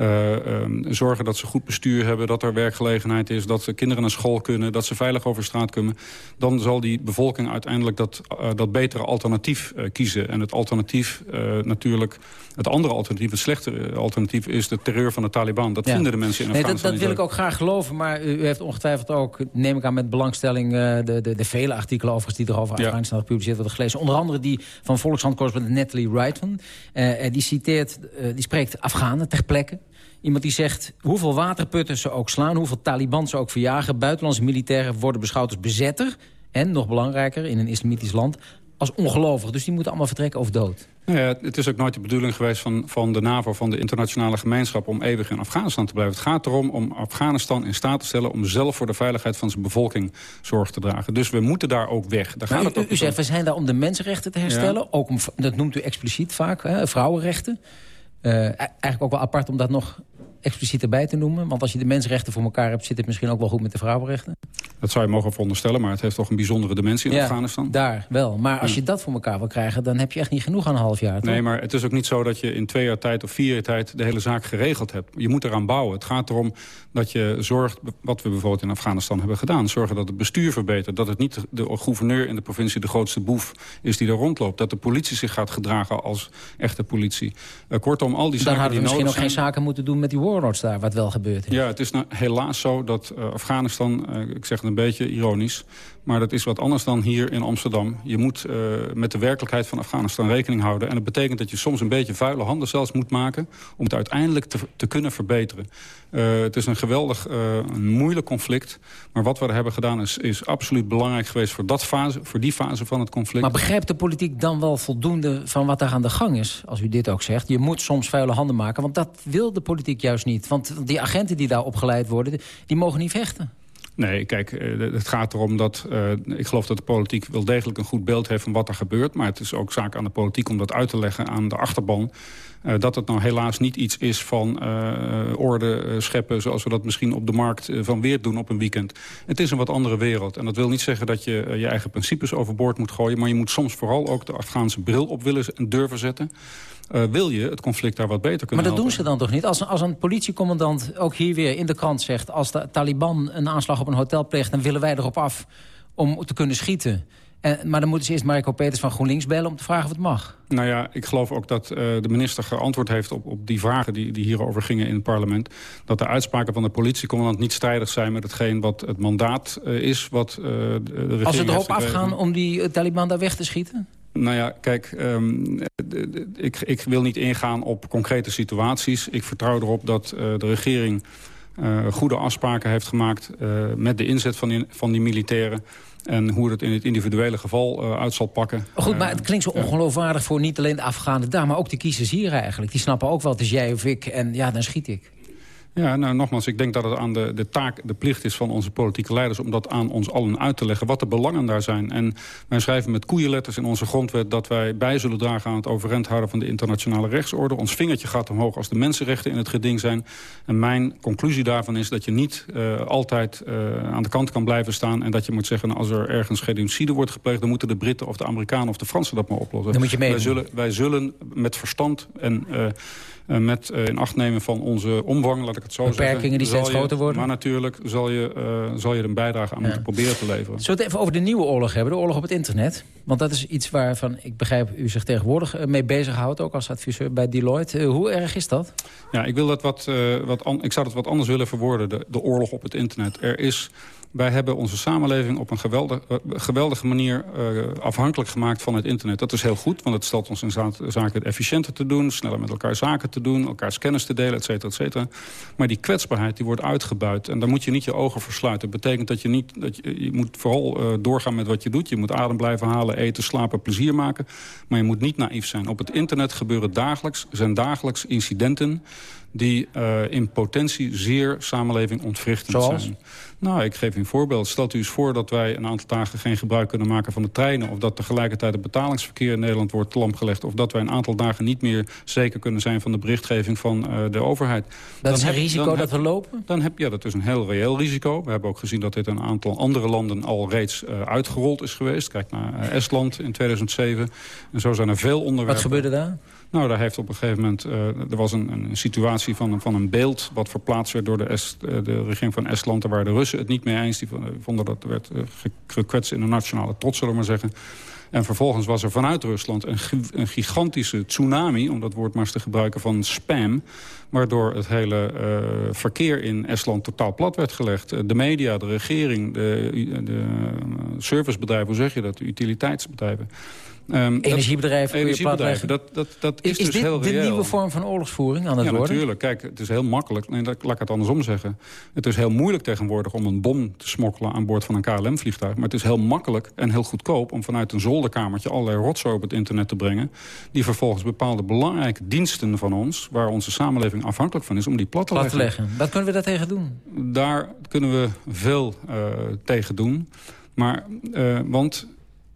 Uh, um, zorgen dat ze goed bestuur hebben, dat er werkgelegenheid is... dat ze kinderen naar school kunnen, dat ze veilig over straat kunnen... dan zal die bevolking uiteindelijk dat, uh, dat betere alternatief uh, kiezen. En het alternatief natuurlijk... Het andere alternatief, het slechte alternatief... is de terreur van de Taliban. Dat ja. vinden de mensen in nee, Afghanistan Dat, dat wil ik ook graag geloven. Maar u, heeft ongetwijfeld ook, neem ik aan met belangstelling... de, de, de vele artikelen overigens die er over ja. Afghanistan gepubliceerd worden gelezen. Onder andere die van Volkshandcorrespondent Natalie Wrightman. die citeert, die spreekt Afghanen ter plekke. Iemand die zegt hoeveel waterputten ze ook slaan... hoeveel Taliban ze ook verjagen... buitenlandse militairen worden beschouwd als bezetter... en, nog belangrijker, in een islamitisch land... als ongelovig. Dus die moeten allemaal vertrekken of dood. Nou ja, het is ook nooit de bedoeling geweest van, van de NAVO, van de internationale gemeenschap... om eeuwig in Afghanistan te blijven. Het gaat erom om Afghanistan in staat te stellen... om zelf voor de veiligheid van zijn bevolking zorg te dragen. Dus we moeten daar ook weg. Daar gaat u, het ook u zegt, we zijn daar om de mensenrechten te herstellen. Ja. Ook om, dat noemt u expliciet vaak, hè, vrouwenrechten. Uh, eigenlijk ook wel apart om dat nog expliciet erbij te noemen. Want als je de mensenrechten voor elkaar hebt... zit het misschien ook wel goed met de vrouwenrechten. Dat zou je mogen veronderstellen, maar het heeft toch een bijzondere dimensie in ja, Afghanistan. daar wel. Maar als je dat voor elkaar wil krijgen... dan heb je echt niet genoeg aan een half jaar, toch? Nee, maar het is ook niet zo dat je in twee jaar tijd of vier jaar tijd... de hele zaak geregeld hebt. Je moet eraan bouwen. Het gaat erom dat je zorgt, wat we bijvoorbeeld in Afghanistan hebben gedaan... zorgen dat het bestuur verbetert. Dat het niet de gouverneur in de provincie de grootste boef is die er rondloopt. Dat de politie zich gaat gedragen als echte politie. Uh, kortom, al die dan zaken hadden we misschien ook geen zaken moeten doen met die daar... wat wel. Ja, het is nou helaas zo dat uh, Afghanistan, uh, ik zeg het een beetje ironisch... maar dat is wat anders dan hier in Amsterdam. Je moet uh, met de werkelijkheid van Afghanistan rekening houden. En dat betekent dat je soms een beetje vuile handen zelfs moet maken... om het uiteindelijk te, te kunnen verbeteren. het is een geweldig, een moeilijk conflict. Maar wat we er hebben gedaan is, is absoluut belangrijk geweest... Voor, dat fase, voor die fase van het conflict. Maar begrijpt de politiek dan wel voldoende van wat er aan de gang is? Als u dit ook zegt. Je moet soms vuile handen maken. Want dat wil de politiek juist niet. Want die agenten die daar opgeleid worden, die mogen niet vechten. Nee, kijk, het gaat erom dat... Uh, ik geloof dat de politiek wel degelijk een goed beeld heeft van wat er gebeurt. Maar het is ook zaak aan de politiek om dat uit te leggen aan de achterban. Uh, dat het nou helaas niet iets is van orde scheppen... zoals we dat misschien op de markt van weer doen op een weekend. Het is een wat andere wereld. En dat wil niet zeggen dat je je eigen principes overboord moet gooien... maar je moet soms vooral ook de Afghaanse bril op willen en durven zetten... Uh, wil je het conflict daar wat beter kunnen Maar dat helpen. doen ze dan toch niet? Als, als een politiecommandant ook hier weer in de krant zegt... als de Taliban een aanslag op een hotel pleegt... dan willen wij erop af om te kunnen schieten. En, maar dan moeten ze eerst Marco Peters van GroenLinks bellen... om te vragen of het mag. Nou ja, ik geloof ook dat uh, de minister geantwoord heeft op, op die vragen... Die, die hierover gingen in het parlement. Dat de uitspraken van de politiecommandant niet strijdig zijn... met hetgeen wat het mandaat uh, is wat uh, de regering Als ze erop afgaan om die Taliban daar weg te schieten? Nou ja, kijk, um, ik, ik wil niet ingaan op concrete situaties. Ik vertrouw erop dat uh, de regering uh, goede afspraken heeft gemaakt... Uh, met de inzet van die, van die militairen. En hoe het in het individuele geval uh, uit zal pakken. Goed, maar het klinkt zo ongeloofwaardig voor niet alleen de Afghanen daar... maar ook de kiezers hier eigenlijk. Die snappen ook wel, het is jij of ik en ja, dan schiet ik. Ja, nou nogmaals, ik denk dat het aan de, de taak, de plicht is van onze politieke leiders... om dat aan ons allen uit te leggen, wat de belangen daar zijn. En wij schrijven met koeienletters in onze grondwet... dat wij bij zullen dragen aan het overeind houden van de internationale rechtsorde. Ons vingertje gaat omhoog als de mensenrechten in het geding zijn. En mijn conclusie daarvan is dat je niet uh, altijd uh, aan de kant kan blijven staan... en dat je moet zeggen, als er ergens genocide wordt gepleegd... dan moeten de Britten of de Amerikanen of de Fransen dat maar oplossen. Dan moet je mee wij, zullen, wij zullen met verstand en... Uh, met uh, in acht nemen van onze omvang, laat ik het zo Beperkingen zeggen. Beperkingen die steeds groter worden. Maar natuurlijk zal je, uh, zal je er een bijdrage aan ja. moeten proberen te leveren. Zullen we het even over de nieuwe oorlog hebben, de oorlog op het internet? Want dat is iets waarvan ik begrijp u zich tegenwoordig mee bezighoudt, ook als adviseur bij Deloitte. hoe erg is dat? Ja, ik, wil dat wat, wat ik zou dat wat anders willen verwoorden, de, de oorlog op het internet. Er is wij hebben onze samenleving op een geweldig, uh, geweldige manier uh, afhankelijk gemaakt van het internet. Dat is heel goed, want het stelt ons in zaken efficiënter te doen... sneller met elkaar zaken te doen, elkaars kennis te delen, et cetera, et cetera. Maar die kwetsbaarheid die wordt uitgebuit. En daar moet je niet je ogen voor sluiten. Dat betekent dat je niet... Dat je, je moet vooral uh, doorgaan met wat je doet. Je moet adem blijven halen, eten, slapen, plezier maken. Maar je moet niet naïef zijn. Op het internet gebeuren dagelijks, zijn dagelijks incidenten die uh, in potentie zeer samenleving ontwrichtend Zoals? zijn. Nou, ik geef u een voorbeeld. Stelt u eens voor dat wij een aantal dagen geen gebruik kunnen maken van de treinen... of dat tegelijkertijd het betalingsverkeer in Nederland wordt lamgelegd... of dat wij een aantal dagen niet meer zeker kunnen zijn van de berichtgeving van uh, de overheid. Dat Dan is een heb- risico dat heb- we lopen? Dan heb, ja, dat is een heel reëel risico. We hebben ook gezien dat dit in een aantal andere landen al reeds uh, uitgerold is geweest. Kijk naar uh, Estland in 2007. En zo zijn er veel onderwerpen. Wat gebeurde daar? Nou, daar heeft op een gegeven moment... Uh, er was een, een situatie van, van een beeld... wat verplaatst werd door de, uh, de regering van Estland. Daar waren de Russen het niet mee eens. Die vonden dat er werd uh, gekwetst in de nationale trots, zullen we maar zeggen. En vervolgens was er vanuit Rusland een, een gigantische tsunami... om dat woord maar eens te gebruiken van spam... waardoor het hele verkeer in Estland totaal plat werd gelegd. De media, de regering, de, de servicebedrijven, hoe zeg je dat? De utiliteitsbedrijven. Um, Energiebedrijven kun je energiebedrijven, dat, dat, dat is, Is, is dus dit heel de nieuwe vorm van oorlogsvoering aan het ja, worden? natuurlijk. Kijk, het is heel makkelijk. Nee, dat, laat ik het andersom zeggen. Het is heel moeilijk tegenwoordig om een bom te smokkelen aan boord van een KLM-vliegtuig. Maar het is heel makkelijk en heel goedkoop om vanuit een zolderkamertje allerlei rotzooi op het internet te brengen. Die vervolgens bepaalde belangrijke diensten van ons, waar onze samenleving afhankelijk van is, om die plat te Plat te leggen. leggen. Wat kunnen we daar tegen doen? Daar kunnen we veel uh, tegen doen. Maar, uh, want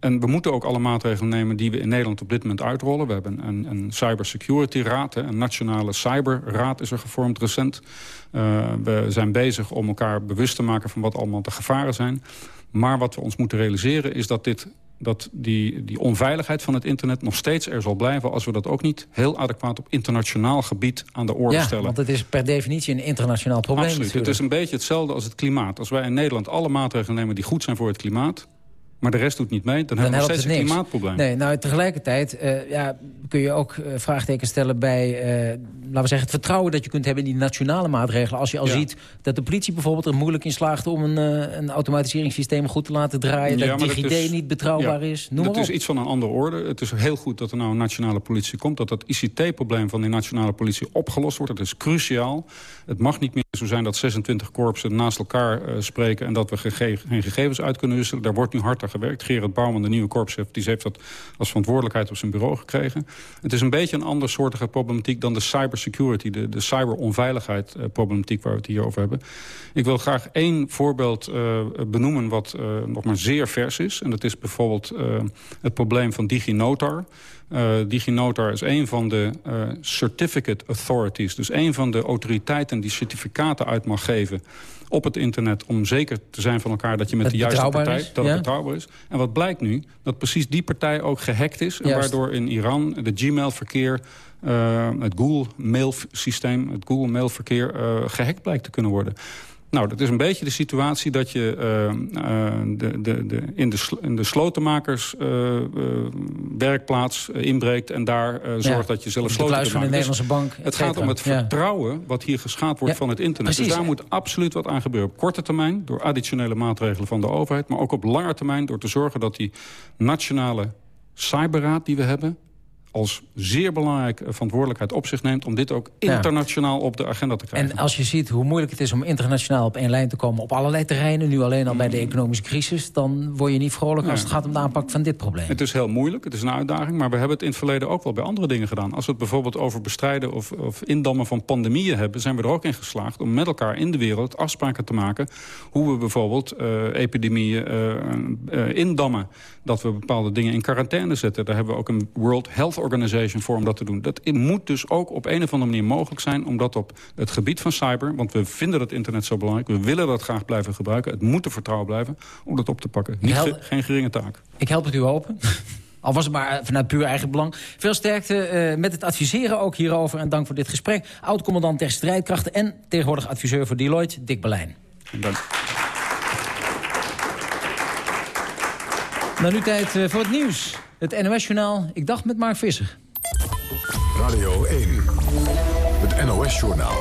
en we moeten ook alle maatregelen nemen die we in Nederland op dit moment uitrollen. We hebben een, een cybersecurity raad, een nationale cyberraad is er gevormd recent. Uh, we zijn bezig om elkaar bewust te maken van wat allemaal de gevaren zijn. Maar wat we ons moeten realiseren is dat dit dat die, die onveiligheid van het internet nog steeds er zal blijven... als we dat ook niet heel adequaat op internationaal gebied aan de orde ja, stellen. want het is per definitie een internationaal probleem Absoluut. natuurlijk. Het is een beetje hetzelfde als het klimaat. Als wij in Nederland alle maatregelen nemen die goed zijn voor het klimaat... maar de rest doet niet mee, dan, dan hebben we nog steeds een klimaatprobleem. Nee, nou, tegelijkertijd uh, ja, kun je ook uh, vraagtekens stellen bij... Uh, laten we zeggen, het vertrouwen dat je kunt hebben in die nationale maatregelen. Als je al ja. ziet dat de politie bijvoorbeeld er moeilijk in slaagt... om een, een automatiseringssysteem goed te laten draaien... Ja, dat DigiD is, niet betrouwbaar ja, is. Noem dat maar is iets van een andere orde. Het is heel goed dat er nou een nationale politie komt. Dat dat ICT-probleem van die nationale politie opgelost wordt. Dat is cruciaal. Het mag niet meer zo zijn dat 26 korpsen naast elkaar spreken... en dat we gege geen gegevens uit kunnen wisselen. Daar wordt nu hard aan gewerkt. Gerard Bouwman, de nieuwe korpschef, die heeft dat als verantwoordelijkheid op zijn bureau gekregen. Het is een beetje een andersoortige problematiek dan de cybersecurity... de, de cyberonveiligheid uh, problematiek waar we het hier over hebben. Ik wil graag één voorbeeld uh, benoemen wat uh, nog maar zeer vers is. En dat is bijvoorbeeld het probleem van DigiNotar. Uh, DigiNotar is een van de certificate authorities. Dus een van de autoriteiten die certificaten uit mag geven op het internet... om zeker te zijn van elkaar dat je met dat de juiste partij... Is, dat ja? het betrouwbaar is. En wat blijkt nu? Dat precies die partij ook gehackt is. En Juist. waardoor in Iran de Gmail-verkeer... Uh, het Google-mailsysteem, het Google-mailverkeer... Uh, gehackt blijkt te kunnen worden. Nou, dat is een beetje de situatie dat je uh, uh, de, de, de, in, de in de slotenmakers uh, werkplaats inbreekt... en daar zorgt ja, dat je zelf sloten de. Nederlandse bank. Het gaat om het vertrouwen wat hier geschaad wordt van het internet. precies. Dus daar moet absoluut wat aan gebeuren. Op korte termijn door additionele maatregelen van de overheid... maar ook op lange termijn door te zorgen dat die nationale cyberraad die we hebben als zeer belangrijke verantwoordelijkheid op zich neemt... om dit ook internationaal op de agenda te krijgen. En als je ziet hoe moeilijk het is om internationaal op één lijn te komen... op allerlei terreinen, nu alleen al bij de economische crisis... dan word je niet vrolijk als het gaat om de aanpak van dit probleem. Het is heel moeilijk, het is een uitdaging... maar we hebben het in het verleden ook wel bij andere dingen gedaan. Als we het bijvoorbeeld over bestrijden of, of indammen van pandemieën hebben... zijn we er ook in geslaagd om met elkaar in de wereld afspraken te maken... hoe we bijvoorbeeld eh, epidemieën eh, eh, indammen. Dat we bepaalde dingen in quarantaine zetten. Daar hebben we ook een World Health Organization voor om dat te doen. Dat moet dus ook op een of andere manier mogelijk zijn... om dat op het gebied van cyber... want we vinden dat internet zo belangrijk... we willen dat graag blijven gebruiken... het moet te vertrouwen blijven om dat op te pakken. Niet geen geringe taak. Ik help het u open. Al was het maar eh, vanuit puur eigen belang. Veel sterkte eh, met het adviseren ook hierover. En dank voor dit gesprek. Oud-commandant der strijdkrachten en tegenwoordig adviseur voor Deloitte, Dick Berlijn. Dank. Nou, nu tijd eh, voor het nieuws. Het NOS-journaal, ik dacht met Mark Visser. Radio 1. Het NOS-journaal.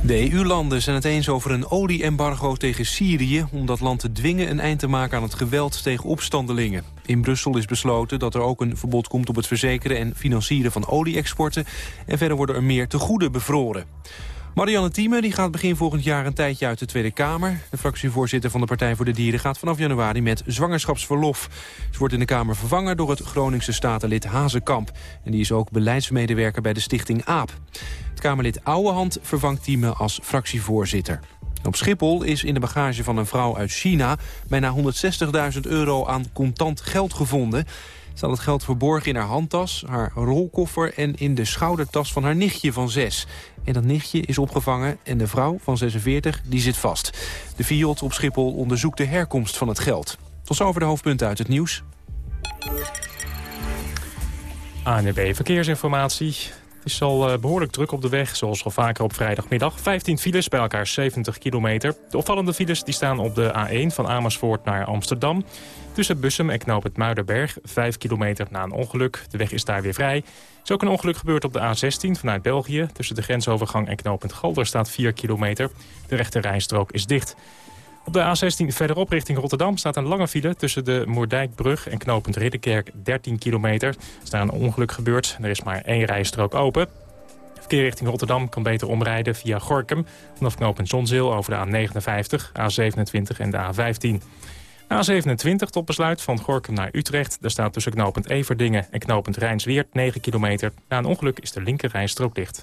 De EU-landen zijn het eens over een olie-embargo tegen Syrië... om dat land te dwingen een eind te maken aan het geweld tegen opstandelingen. In Brussel is besloten dat er ook een verbod komt op het verzekeren... en financieren van olie-exporten. En verder worden er meer tegoeden bevroren. Marianne Thieme die gaat begin volgend jaar een tijdje uit de Tweede Kamer. De fractievoorzitter van de Partij voor de Dieren gaat vanaf januari met zwangerschapsverlof. Ze wordt in de Kamer vervangen door het Groningse statenlid Hazekamp. En die is ook beleidsmedewerker bij de stichting AAP. Het Kamerlid Ouwehand vervangt Thieme als fractievoorzitter. Op Schiphol is in de bagage van een vrouw uit China... bijna 160.000 euro aan contant geld gevonden. Ze had het geld verborgen in haar handtas, haar rolkoffer... en in de schoudertas van haar nichtje van zes. En dat nichtje is opgevangen en de vrouw van 46 die zit vast. De Fiat op Schiphol onderzoekt de herkomst van het geld. Tot zover de hoofdpunten uit het nieuws. ANWB Verkeersinformatie. Het is al eh, behoorlijk druk op de weg, zoals al vaker op vrijdagmiddag. 15 files, bij elkaar 70 kilometer. De opvallende files die staan op de A1 van Amersfoort naar Amsterdam. Tussen Bussum en Knoop het Muiderberg, 5 kilometer na een ongeluk. De weg is daar weer vrij. Er ook een ongeluk gebeurd op de A16 vanuit België. Tussen de grensovergang en knooppunt Galder staat 4 kilometer. De rechte rijstrook is dicht. Op de A16 verderop richting Rotterdam staat een lange file... tussen de Moerdijkbrug en knooppunt Ridderkerk 13 kilometer. Er is daar een ongeluk gebeurd. Er is maar één rijstrook open. Verkeer richting Rotterdam kan beter omrijden via Gorkum... vanaf knooppunt Zonzeel over de A59, A27 en de A15. A27 tot besluit van Gorkum naar Utrecht. Daar staat tussen knooppunt Everdingen en knooppunt Rijnsweert 9 kilometer. Na een ongeluk is de linker rijstrook dicht.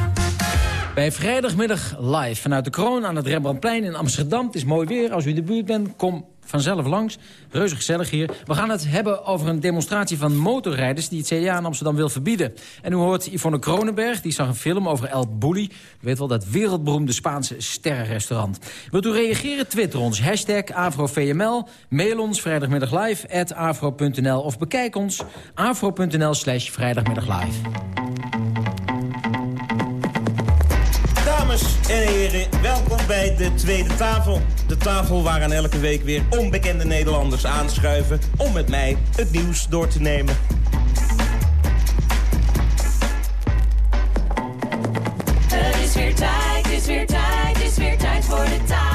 Bij vrijdagmiddag live vanuit de kroon aan het Rembrandtplein in Amsterdam. Het is mooi weer. Als u in de buurt bent, kom vanzelf langs. Reuze gezellig hier. We gaan het hebben over een demonstratie van motorrijders... die het CDA in Amsterdam wil verbieden. En u hoort Yvonne Kronenberg, die zag een film over El Bulli. U weet wel, dat wereldberoemde Spaanse sterrenrestaurant. Wilt u reageren? Twitter ons. Hashtag AfroVML. Mail ons vrijdagmiddag live. Of bekijk ons afro.nl slash vrijdagmiddag live. En heren, welkom bij de Tweede Tafel. De tafel waaraan elke week weer onbekende Nederlanders aanschuiven... om met mij het nieuws door te nemen. Het is weer tijd, het is weer tijd, het is weer tijd voor de tafel.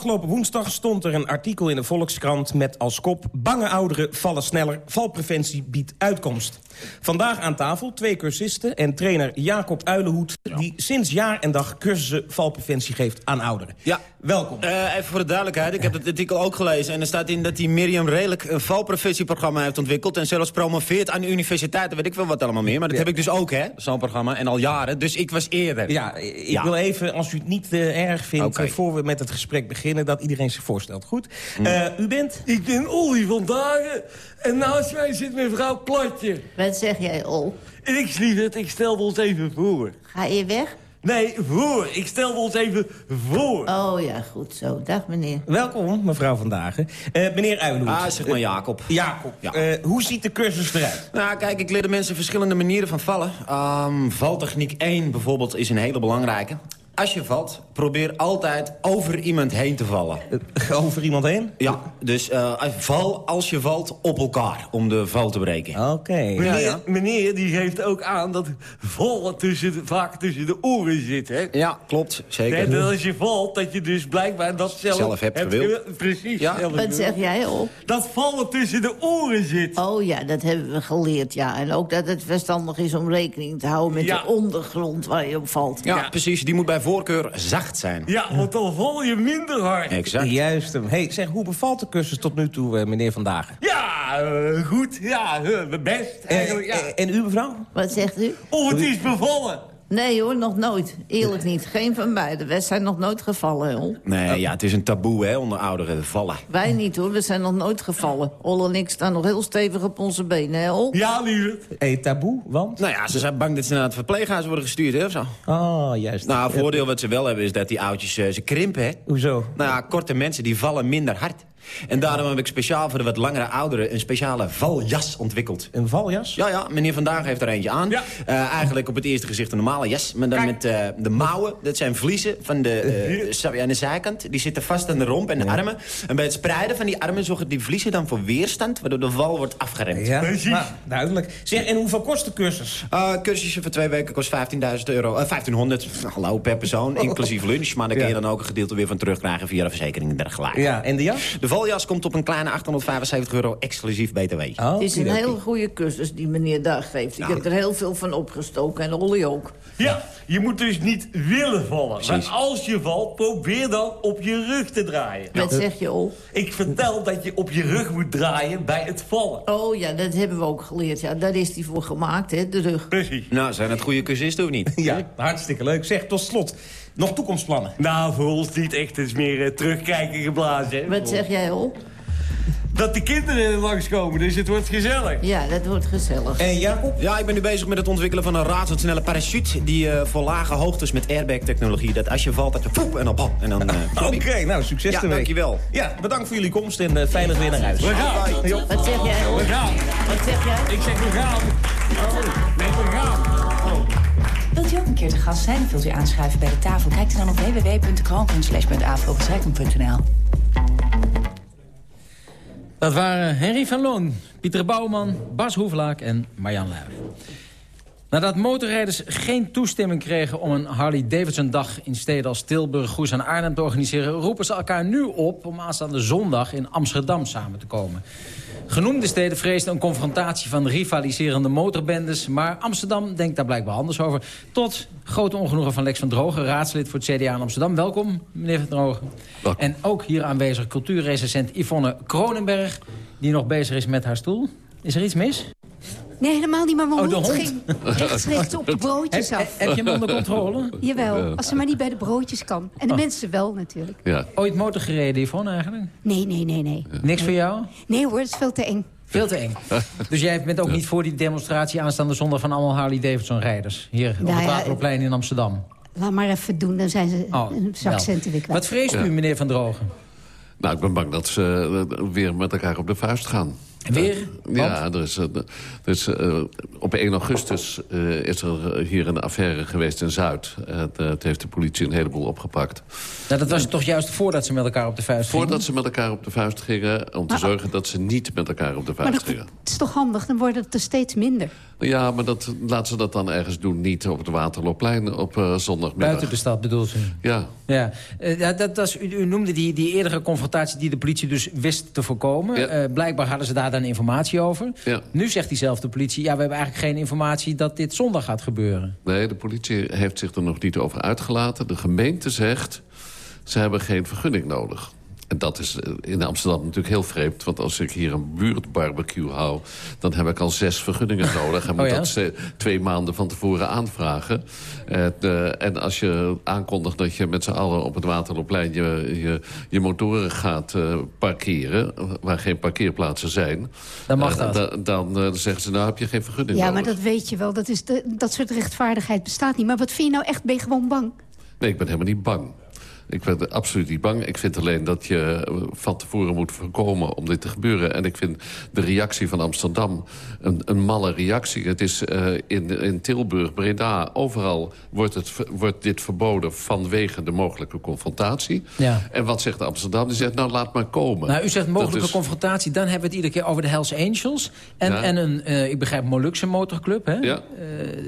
Afgelopen woensdag stond er een artikel in de Volkskrant met als kop... Bange ouderen vallen sneller, valpreventie biedt uitkomst. Vandaag aan tafel twee cursisten en trainer Jacob Uilenhoed... die sinds jaar en dag cursussen valpreventie geeft aan ouderen. Ja. Welkom. Eh, even voor de duidelijkheid, ik heb het artikel ook gelezen... en er staat in dat die Mirjam Redelijk een valpreventieprogramma heeft ontwikkeld... en zelfs promoveert aan universiteiten, weet ik veel wat allemaal meer. Maar dat heb ik dus ook, hè, zo'n programma, en al jaren. Dus ik was eerder. Ja, ik wil even, als u het niet eh, erg vindt... Voor we met het gesprek beginnen, dat iedereen zich voorstelt. Goed? Eh, u bent? Ik ben Olly van Dagen en naast mij zit mijn vrouw Platje. Wat zeg jij, Ol? En ik lieverd, ik stelde ons even voor. Ga je weg? Nee, voor. Ik stelde ons even voor. Oh ja, goed zo. Dag meneer. Welkom, mevrouw Van Dagen. Eh, meneer Uilenhoed. Ah, zeg maar Jacob. Eh, Jacob, Ja. eh, hoe ziet de cursus eruit? Nou, kijk, ik leer de mensen verschillende manieren van vallen. Ehm, valtechniek 1 bijvoorbeeld is een hele belangrijke. Als je valt, probeer altijd over iemand heen te vallen. over iemand heen? Ja, dus eh, val als je valt op elkaar om de val te breken. Oké. Meneer, meneer die geeft ook aan dat vallen tussen de, vaak tussen de oren zit, hè? Ja, klopt. Zeker. Nee, dat als je valt, dat je dus blijkbaar dat zelf, Zelf hebt gewild. gewi- Precies. Ja. zelf Wat zeg jij, Ol? Dat vallen tussen de oren zit. Oh ja, dat hebben we geleerd, ja. En ook dat het verstandig is om rekening te houden met Ja. de ondergrond waar je op valt. Ja, precies. Die moet bij voorkeur zacht zijn. Ja, want dan val je minder hard. Exact. Juist hem. Hey, zeg, hoe bevalt de cursus tot nu toe, eh, meneer Van Dagen? Ja, eh, goed. Ja, eh, best. Eigenlijk, ja. En u, mevrouw? Wat zegt u? Oh, het is bevallen. Nee hoor, nog nooit. Eerlijk niet. Geen van beiden. Wij zijn nog nooit gevallen, Ol. Nee, ja, het is een taboe hè, onder ouderen vallen. Wij niet hoor, we zijn nog nooit gevallen. Ol en ik staan nog heel stevig op onze benen, hè, Ol? Ja, lieverd. Hey, taboe, want? Nou ja, ze zijn bang dat ze naar het verpleeghuis worden gestuurd, hè, of zo. Oh, juist. Nou, voordeel wat ze wel hebben is dat die oudjes, eh, ze krimpen, hè. Hoezo? Nou ja, korte mensen die vallen minder hard. En daarom heb ik speciaal voor de wat langere ouderen... een speciale valjas ontwikkeld. Een valjas? Ja, ja. Meneer Vandaag heeft er eentje aan. Ja. Eh, eigenlijk op het eerste gezicht een normale jas. Maar dan met eh, de mouwen. Dat zijn vliezen van de, eh, ja, aan de zijkant. Die zitten vast aan de romp en de armen. En bij het spreiden van die armen zorgen die vliezen dan voor weerstand... waardoor de val wordt afgeremd. Ja, nou, duidelijk. Zeg, en hoeveel kost de cursus? Uh, cursusje voor twee weken kost 15.000 euro. eh, 1500, hallo, per persoon, inclusief lunch. Maar daar kun je dan ook een gedeelte weer van terugkrijgen via de verzekering en dergelijke. Ja, en de jas? De valjas komt op een kleine 875 euro exclusief btw. Het is een heel goede cursus die meneer daar geeft. Ik heb er heel veel van opgestoken en Olly ook. Ja, je moet dus niet willen vallen. Precies. Maar als je valt, probeer dan op je rug te draaien. Wat zeg je, Ol? Ik vertel dat je op je rug moet draaien bij het vallen. Oh ja, dat hebben we ook geleerd. Ja, daar is die voor gemaakt, hè, de rug. Precies. Nou, zijn het goede cursisten of niet? Ja, hartstikke leuk. Zeg, tot slot, nog toekomstplannen? Nou, voor ons niet echt. Het is meer eh, terugkijken geblazen. hè. Wat zeg jij, Ol? Dat de kinderen langskomen, dus het wordt gezellig. Ja, dat wordt gezellig. En Jacob? Ja, ik ben nu bezig met het ontwikkelen van een razendsnelle parachute... die eh, voor lage hoogtes met airbag-technologie... dat als je valt, dat je poep en dan pap. En dan, eh, Oké, nou, succes Ja, ermee. dankjewel. Ja, bedankt voor jullie komst en eh, veilig weer naar huis. We gaan. Wat zeg jij? We gaan. Wat zeg jij? Ik zeg we gaan. Oh, nee, we gaan. Keer te gast zijn? Wilt u aanschuiven bij de tafel? Kijk dan op www.kroon.nl. Dat waren Henry van Loon, Pieter Bouwman, Bas Hoeflaak en Marjan Luijf. Nadat motorrijders geen toestemming kregen om een Harley-Davidson-dag... in steden als Tilburg, Goes en Arnhem te organiseren... roepen ze elkaar nu op om aanstaande zondag in Amsterdam samen te komen. Genoemde steden vreesden een confrontatie van rivaliserende motorbendes... maar Amsterdam denkt daar blijkbaar anders over. Tot grote ongenoegen van Lex van Drogen, raadslid voor het CDA in Amsterdam. Welkom, meneer van Drogen. En ook hier aanwezig cultuurrecensent Yvonne Kronenberg... die nog bezig is met haar stoel. Is er iets mis? Nee, helemaal niet, maar mijn Oh, hond, hond. ging rechtstreeks op de broodjes Heb- af. heb je hem onder controle? Jawel, als ze maar niet bij de broodjes kan. En de Oh. mensen wel natuurlijk. Ja. Ooit motor gereden, Yvonne, eigenlijk? Nee, nee, nee, nee. Niks voor jou? Nee hoor, dat is veel te eng. Veel te eng. Dus jij bent ook niet voor die demonstratie aanstaande zondag... van allemaal Harley-Davidson-rijders. Hier op Nou het ja, Waterloopplein in Amsterdam. Laat maar even doen, dan zijn ze Oh, een zak wel. centen weer kwijt. Wat vreest Ja. u, meneer Van Drogen? Nou, ik ben bang dat ze eh, weer met elkaar op de vuist gaan. Weer? Ja, er is, eh, er is, eh, op 1 augustus eh, is er hier een affaire geweest in Zuid. Eh, het heeft de politie een heleboel opgepakt. Nou, dat was toch juist voordat ze met elkaar op de vuist gingen? Voordat ze met elkaar op de vuist gingen... om te Maar- zorgen dat ze niet met elkaar op de Maar vuist dat, gingen. het is toch handig, dan worden het er steeds minder. Ja, maar dat, laten ze dat dan ergens doen. Niet op het Waterloopplein op eh, zondagmiddag. Buiten de stad bedoelt u? Ja. Ja, Eh, ja dat was, u, u noemde die, die eerdere confrontatie die de politie dus wist te voorkomen. Ja. Eh, blijkbaar hadden ze daar dan informatie over. Ja. Nu zegt diezelfde politie, ja, we hebben eigenlijk geen informatie dat dit zondag gaat gebeuren. Nee, de politie heeft zich er nog niet over uitgelaten. De gemeente zegt, ze hebben geen vergunning nodig. En dat is eh, in Amsterdam natuurlijk heel vreemd. Want als ik hier een buurtbarbecue hou... dan heb ik al zes vergunningen nodig. En moet ja? dat ze- twee maanden van tevoren aanvragen. En, eh, en als je aankondigt dat je met z'n allen op het Waterloopplein... je, je, je motoren gaat eh, parkeren, waar geen parkeerplaatsen zijn... Dan mag eh, dat. da- dan eh, zeggen ze, nou heb je geen vergunning Ja, nodig. maar dat weet je wel. Dat, is de, dat soort rechtvaardigheid bestaat niet. Maar wat vind je nou echt? Ben je gewoon bang? Nee, ik ben helemaal niet bang. Ik ben absoluut niet bang. Ik vind alleen dat je eh, van tevoren moet voorkomen om dit te gebeuren. En ik vind de reactie van Amsterdam een, een malle reactie. Het is eh, in, in Tilburg, Breda, overal wordt, het, wordt dit verboden... vanwege de mogelijke confrontatie. Ja. En wat zegt Amsterdam? Die zegt, nou laat maar komen. Nou, u zegt mogelijke is- confrontatie. Dan hebben we het iedere keer over de Hells Angels. En, Ja. en een, eh, ik begrijp, Molukse motorclub, hè? Ja.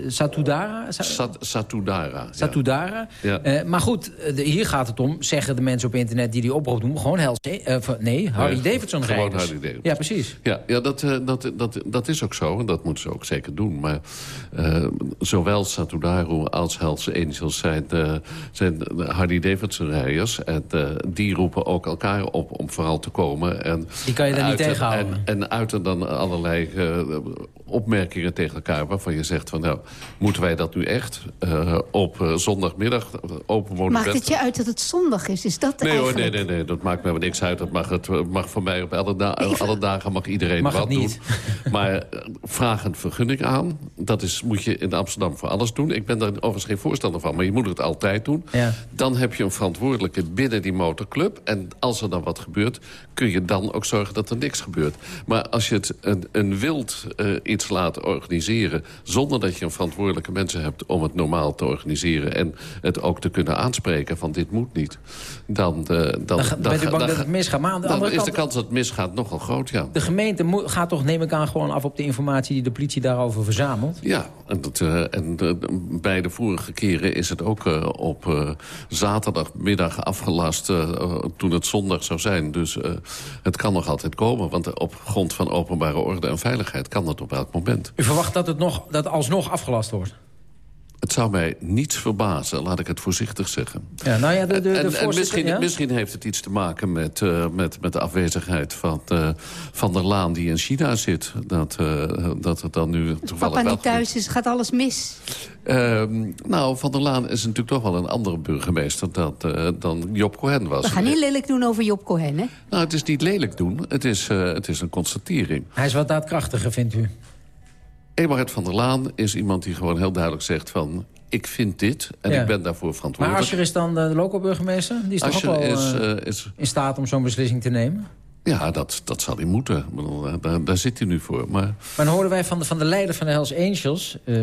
Satudara? Sa- Sat, Satudara. Satudara. Ja. Maar goed, de- hier gaat het om, zeggen de mensen op internet die die oproep doen... gewoon Hells... eh, of, nee, Harley Nee, Davidson gewoon rijders. Harley Davidson. Ja, precies. Ja, ja dat, eh, dat, dat, dat is ook zo. En dat moeten ze ook zeker doen. Maar eh, zowel Satudaru als Hells Angels zijn, eh, zijn de Harley Davidson rijders. En eh, die roepen ook elkaar op om vooral te komen. En Die kan je dan niet tegenhouden. En, en uiten dan allerlei eh, opmerkingen tegen elkaar... waarvan je zegt van nou, moeten wij dat nu echt? eh, op eh, zondagmiddag open Maakt het je uit dat het zondag is. Is dat Nee hoor, eigenlijk... nee, nee, nee, dat maakt me helemaal niks uit. Dat mag, het mag voor mij op alle, da alle dagen mag iedereen Mag wat het niet. doen. Maar eh, vraag een vergunning aan. Dat is, moet je in Amsterdam voor alles doen. Ik ben daar overigens geen voorstander van, maar je moet het altijd doen. Ja. Dan heb je een verantwoordelijke binnen die motorclub. En als er dan wat gebeurt, kun je dan ook zorgen dat er niks gebeurt. Maar als je het een, een wild eh, iets laat organiseren... zonder dat je een verantwoordelijke mensen hebt om het normaal te organiseren... en het ook te kunnen aanspreken van dit moet niet... dan, eh, dan, Dan, bent u bang dan dat het misgaat. Maar aan de dan andere is kant... de kans dat het misgaat nogal groot, ja. De gemeente moet- gaat toch, neem ik aan, gewoon af op de informatie... die de politie daarover verzamelt? Ja, en, dat, eh, en bij de vorige keren is het ook eh, op eh, zaterdagmiddag afgelast... toen het zondag zou zijn. Dus eh, het kan nog altijd komen. Want op grond van openbare orde en veiligheid kan dat op elk moment. U verwacht dat het nog, dat alsnog afgelast wordt? Het zou mij niets verbazen, laat ik het voorzichtig zeggen. Ja, nou ja, de, de, en, misschien, ja? misschien heeft het iets te maken met, eh, met, met de afwezigheid van, eh, van der Laan die in China zit. Dat, eh, dat het dan nu toevallig Papa wel niet thuis is, gaat alles mis. Ehm, nou, Van der Laan is natuurlijk toch wel een andere burgemeester dan, eh, dan Job Cohen was. We gaan niet lelijk doen over Job Cohen, hè? Nou, het is niet lelijk doen. Het is, eh, het is een constatering. Hij is wat daadkrachtiger, vindt u? Eberhard van der Laan is iemand die gewoon heel duidelijk zegt van... ik vind dit en Ja. ik ben daarvoor Maar verantwoordelijk. Asscher is dan de local burgemeester? Die is toch ook Asscher wel is, eh, eh, is- in staat om zo'n beslissing te nemen? Ja, dat, dat zal hij moeten. Eh, daar, daar zit hij nu voor. Maar Maar dan hoorden wij van de, van de leider van de Hells Angels... eh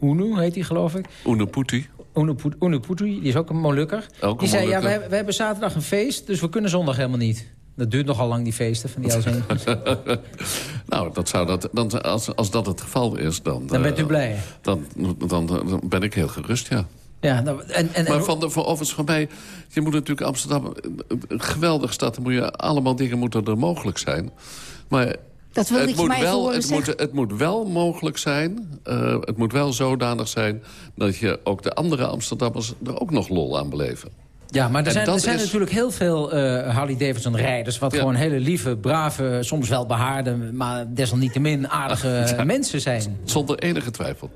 Unu heet hij, geloof ik. Unaputi, Unupu- Unuputu, die is ook een Molukker. Ook die zei, ja, Molukker. hebben, we hebben zaterdag een feest, dus we kunnen zondag helemaal niet. Dat duurt nogal lang, die feesten van die Hells nou, dat zou dat, dan, als, als dat het geval is, dan... Dan bent u eh, blij. Dan, dan, dan ben ik heel gerust, ja. Ja, nou, en, en, maar van de, voor, overigens van mij, je moet natuurlijk Amsterdam, een geweldige stad, dan moet je allemaal dingen moeten er mogelijk zijn. Maar Dat wilde het ik moet wel, het moet, het moet wel mogelijk zijn, eh, het moet wel zodanig zijn dat je ook de andere Amsterdammers er ook nog lol aan beleven. Ja, maar er zijn, dat er zijn is- natuurlijk heel veel eh, Harley-Davidson-rijders... wat Ja. gewoon hele lieve, brave, soms wel behaarde... maar desalniettemin aardige Ja. mensen zijn. Zonder enige twijfel.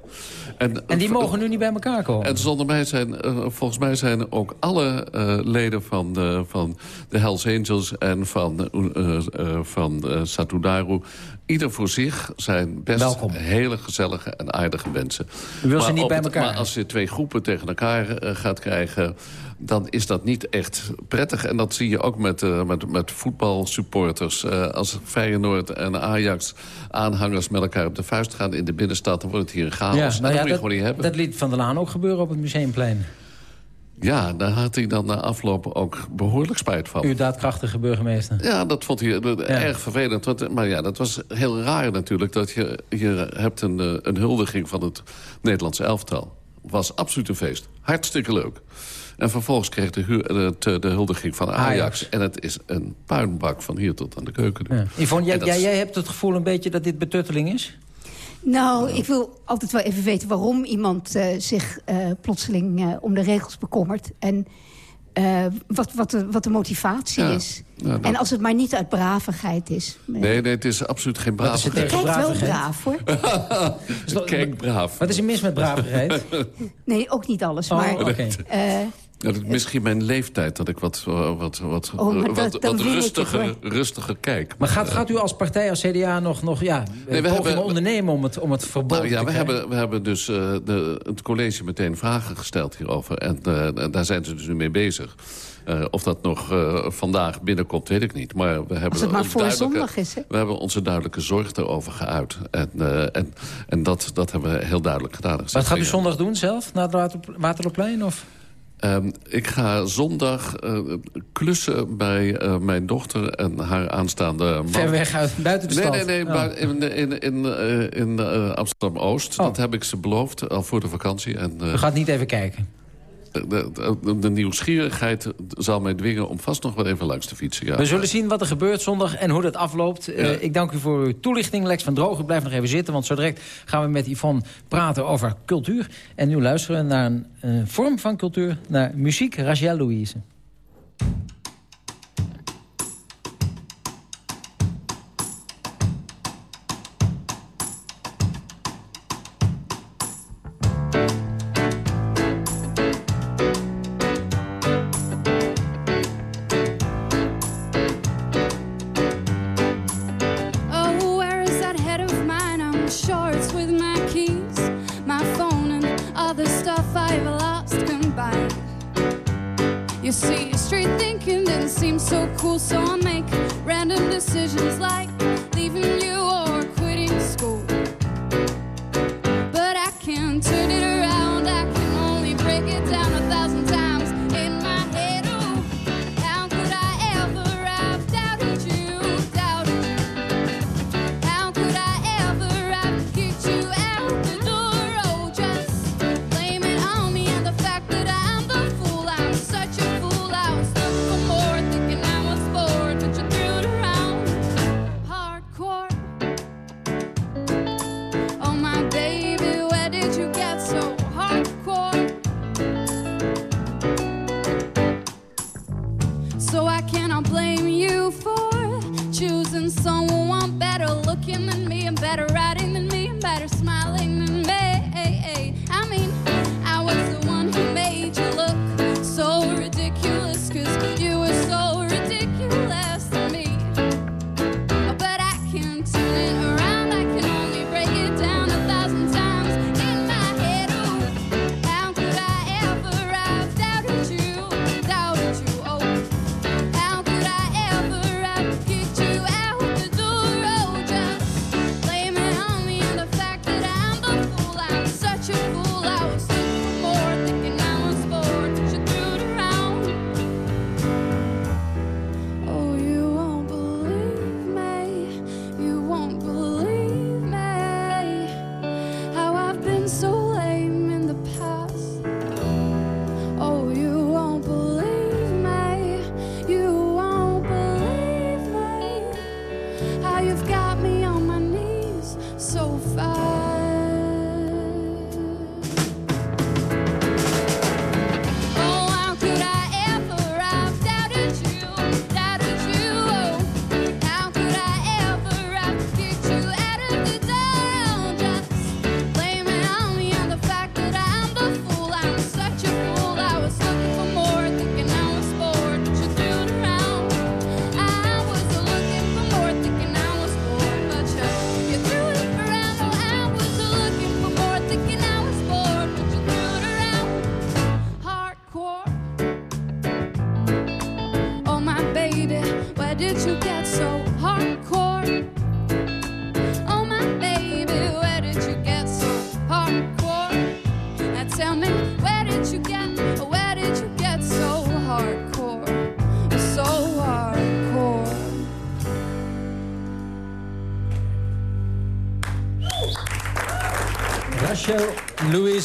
En, En die eh, mogen nu niet bij elkaar komen. En zonder mij zijn, eh, volgens mij zijn ook alle eh, leden van de, van de Hells Angels en van, van Satudaru... ieder voor zich zijn best Welkom. hele gezellige en aardige mensen. U wil ze niet bij het- elkaar. Maar als je twee groepen tegen elkaar gaat krijgen... dan is dat niet echt prettig. En dat zie je ook met, met, met voetbalsupporters. Eh, als Feyenoord en Ajax aanhangers met elkaar op de vuist gaan in de binnenstad... dan wordt het hier een chaos. Ja, nou je dat, gewoon niet hebben. dat liet Van der Laan ook gebeuren op het Museumplein. Ja, daar had hij dan na afloop ook behoorlijk spijt van. Uw daadkrachtige burgemeester. Ja, dat vond hij eh, erg vervelend. Want, eh, maar ja, dat was heel raar natuurlijk. Dat je, je hebt een, eh, een huldiging van het Nederlandse elftal. Was absoluut een feest. Hartstikke leuk. En vervolgens kreeg de, hu- het, eh, de huldiging van Ajax. Ajax. En het is een puinbak van hier tot aan de keuken. Ja. Yvonne, jij, jij hebt het gevoel een beetje dat dit betutteling is? Nou, ik wil altijd wel even weten waarom iemand eh, zich eh, plotseling eh, om de regels bekommert. En eh, wat, wat, de, wat de motivatie Ja. is. Ja, dat- En als het maar niet uit bravigheid is. Nee, nee, het is absoluut geen Wat is braaf. er tegen Kijk, wel bravigheid? braaf hoor. Kijk, braaf. Wat is er mis met bravigheid? Nee, ook niet alles. Oh, maar oké. Eh, Ja, dat misschien mijn leeftijd dat ik wat, eh, wat, wat, Oh, maar wat, wat, het, rustiger, rustiger kijk. Maar gaat, gaat u als partij, als CDA, nog, nog ja, Nee, we hebben- ondernemen om het, om het verbod Nou ja, te we krijgen? hebben, we hebben dus eh, de, het college meteen vragen gesteld hierover. En eh, daar zijn ze dus nu mee bezig. Eh, of dat nog eh, vandaag binnenkomt, weet ik niet. Maar we hebben als het maar voor duidelijke- zondag is. Hè? We hebben onze duidelijke zorg erover geuit. En, eh, en, en dat, dat hebben we heel duidelijk gedaan. Wat gaat u zondag doen zelf, na het Water- Waterloopplein? Of? Ehm, ik ga zondag eh, klussen bij eh, mijn dochter en haar aanstaande man. Ver weg uit, buiten de nee, stad? Nee, nee, Oh. bui- in, in, in, eh, in Amsterdam-Oost. Oh. Dat heb ik ze beloofd, al voor de vakantie. En, U gaat niet even kijken. De, de, de nieuwsgierigheid zal mij dwingen om vast nog wel even langs te fietsen. Ja. We zullen zien wat er gebeurt zondag en hoe dat afloopt. Eh, ik dank u voor uw toelichting, Lex van Drogen. Blijf nog even zitten, want zo direct gaan we met Yvonne praten over cultuur. En nu luisteren naar een eh, vorm van cultuur, naar muziek, Rachel Louise.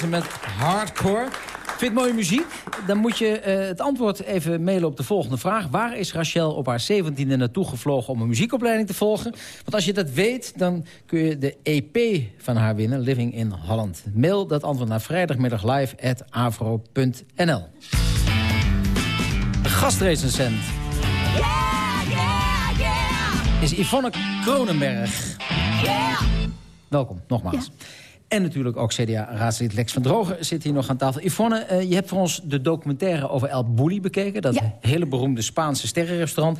Met Hardcore. Vind je het mooie muziek? Dan moet je eh, het antwoord even mailen op de volgende vraag. Waar is Rachel op haar 17e naartoe gevlogen om een muziekopleiding te volgen? Want als je dat weet, dan kun je de EP van haar winnen, Living in Holland. Mail dat antwoord naar vrijdagmiddaglive.avro.nl De gastrecensent is Yvonne Kronenberg. Welkom, nogmaals. En natuurlijk ook CDA-raadslid Lex van Drogen zit hier nog aan tafel. Yvonne, eh, je hebt voor ons de documentaire over El Bulli bekeken. Dat hele beroemde Spaanse sterrenrestaurant.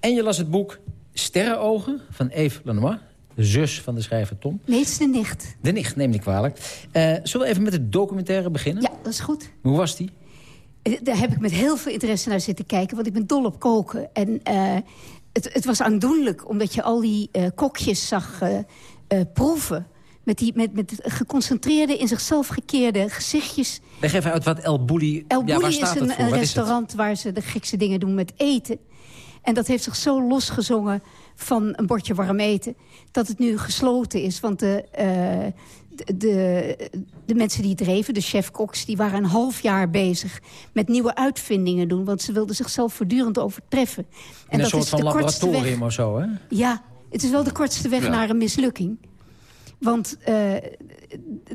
En je las het boek Sterrenogen van Eve Lenoir. De zus van de schrijver Tom. Nee, het is de nicht. De nicht, neem ik kwalijk. Eh, zullen we even met de documentaire beginnen? Ja, dat is goed. Hoe was die? Eh, Daar heb ik met heel veel interesse naar zitten kijken. Want ik ben dol op koken. En het, het was aandoenlijk, omdat je al die kokjes zag proeven. Met, die, met, met geconcentreerde, in zichzelf gekeerde gezichtjes. Leg even uit wat El Bulli... El ja, is staat een, is restaurant waar ze de gekste dingen doen met eten. En dat heeft zich zo losgezongen van een bordje warm eten... dat het nu gesloten is. Want de, eh, de, de, de mensen die het dreven, de chef-koks... die waren een half jaar bezig met nieuwe uitvindingen doen. Want ze wilden zichzelf voortdurend overtreffen. In een soort is van de kortste weg. laboratorium of zo, hè? Ja, het is wel de kortste weg Ja. naar een mislukking. Want eh,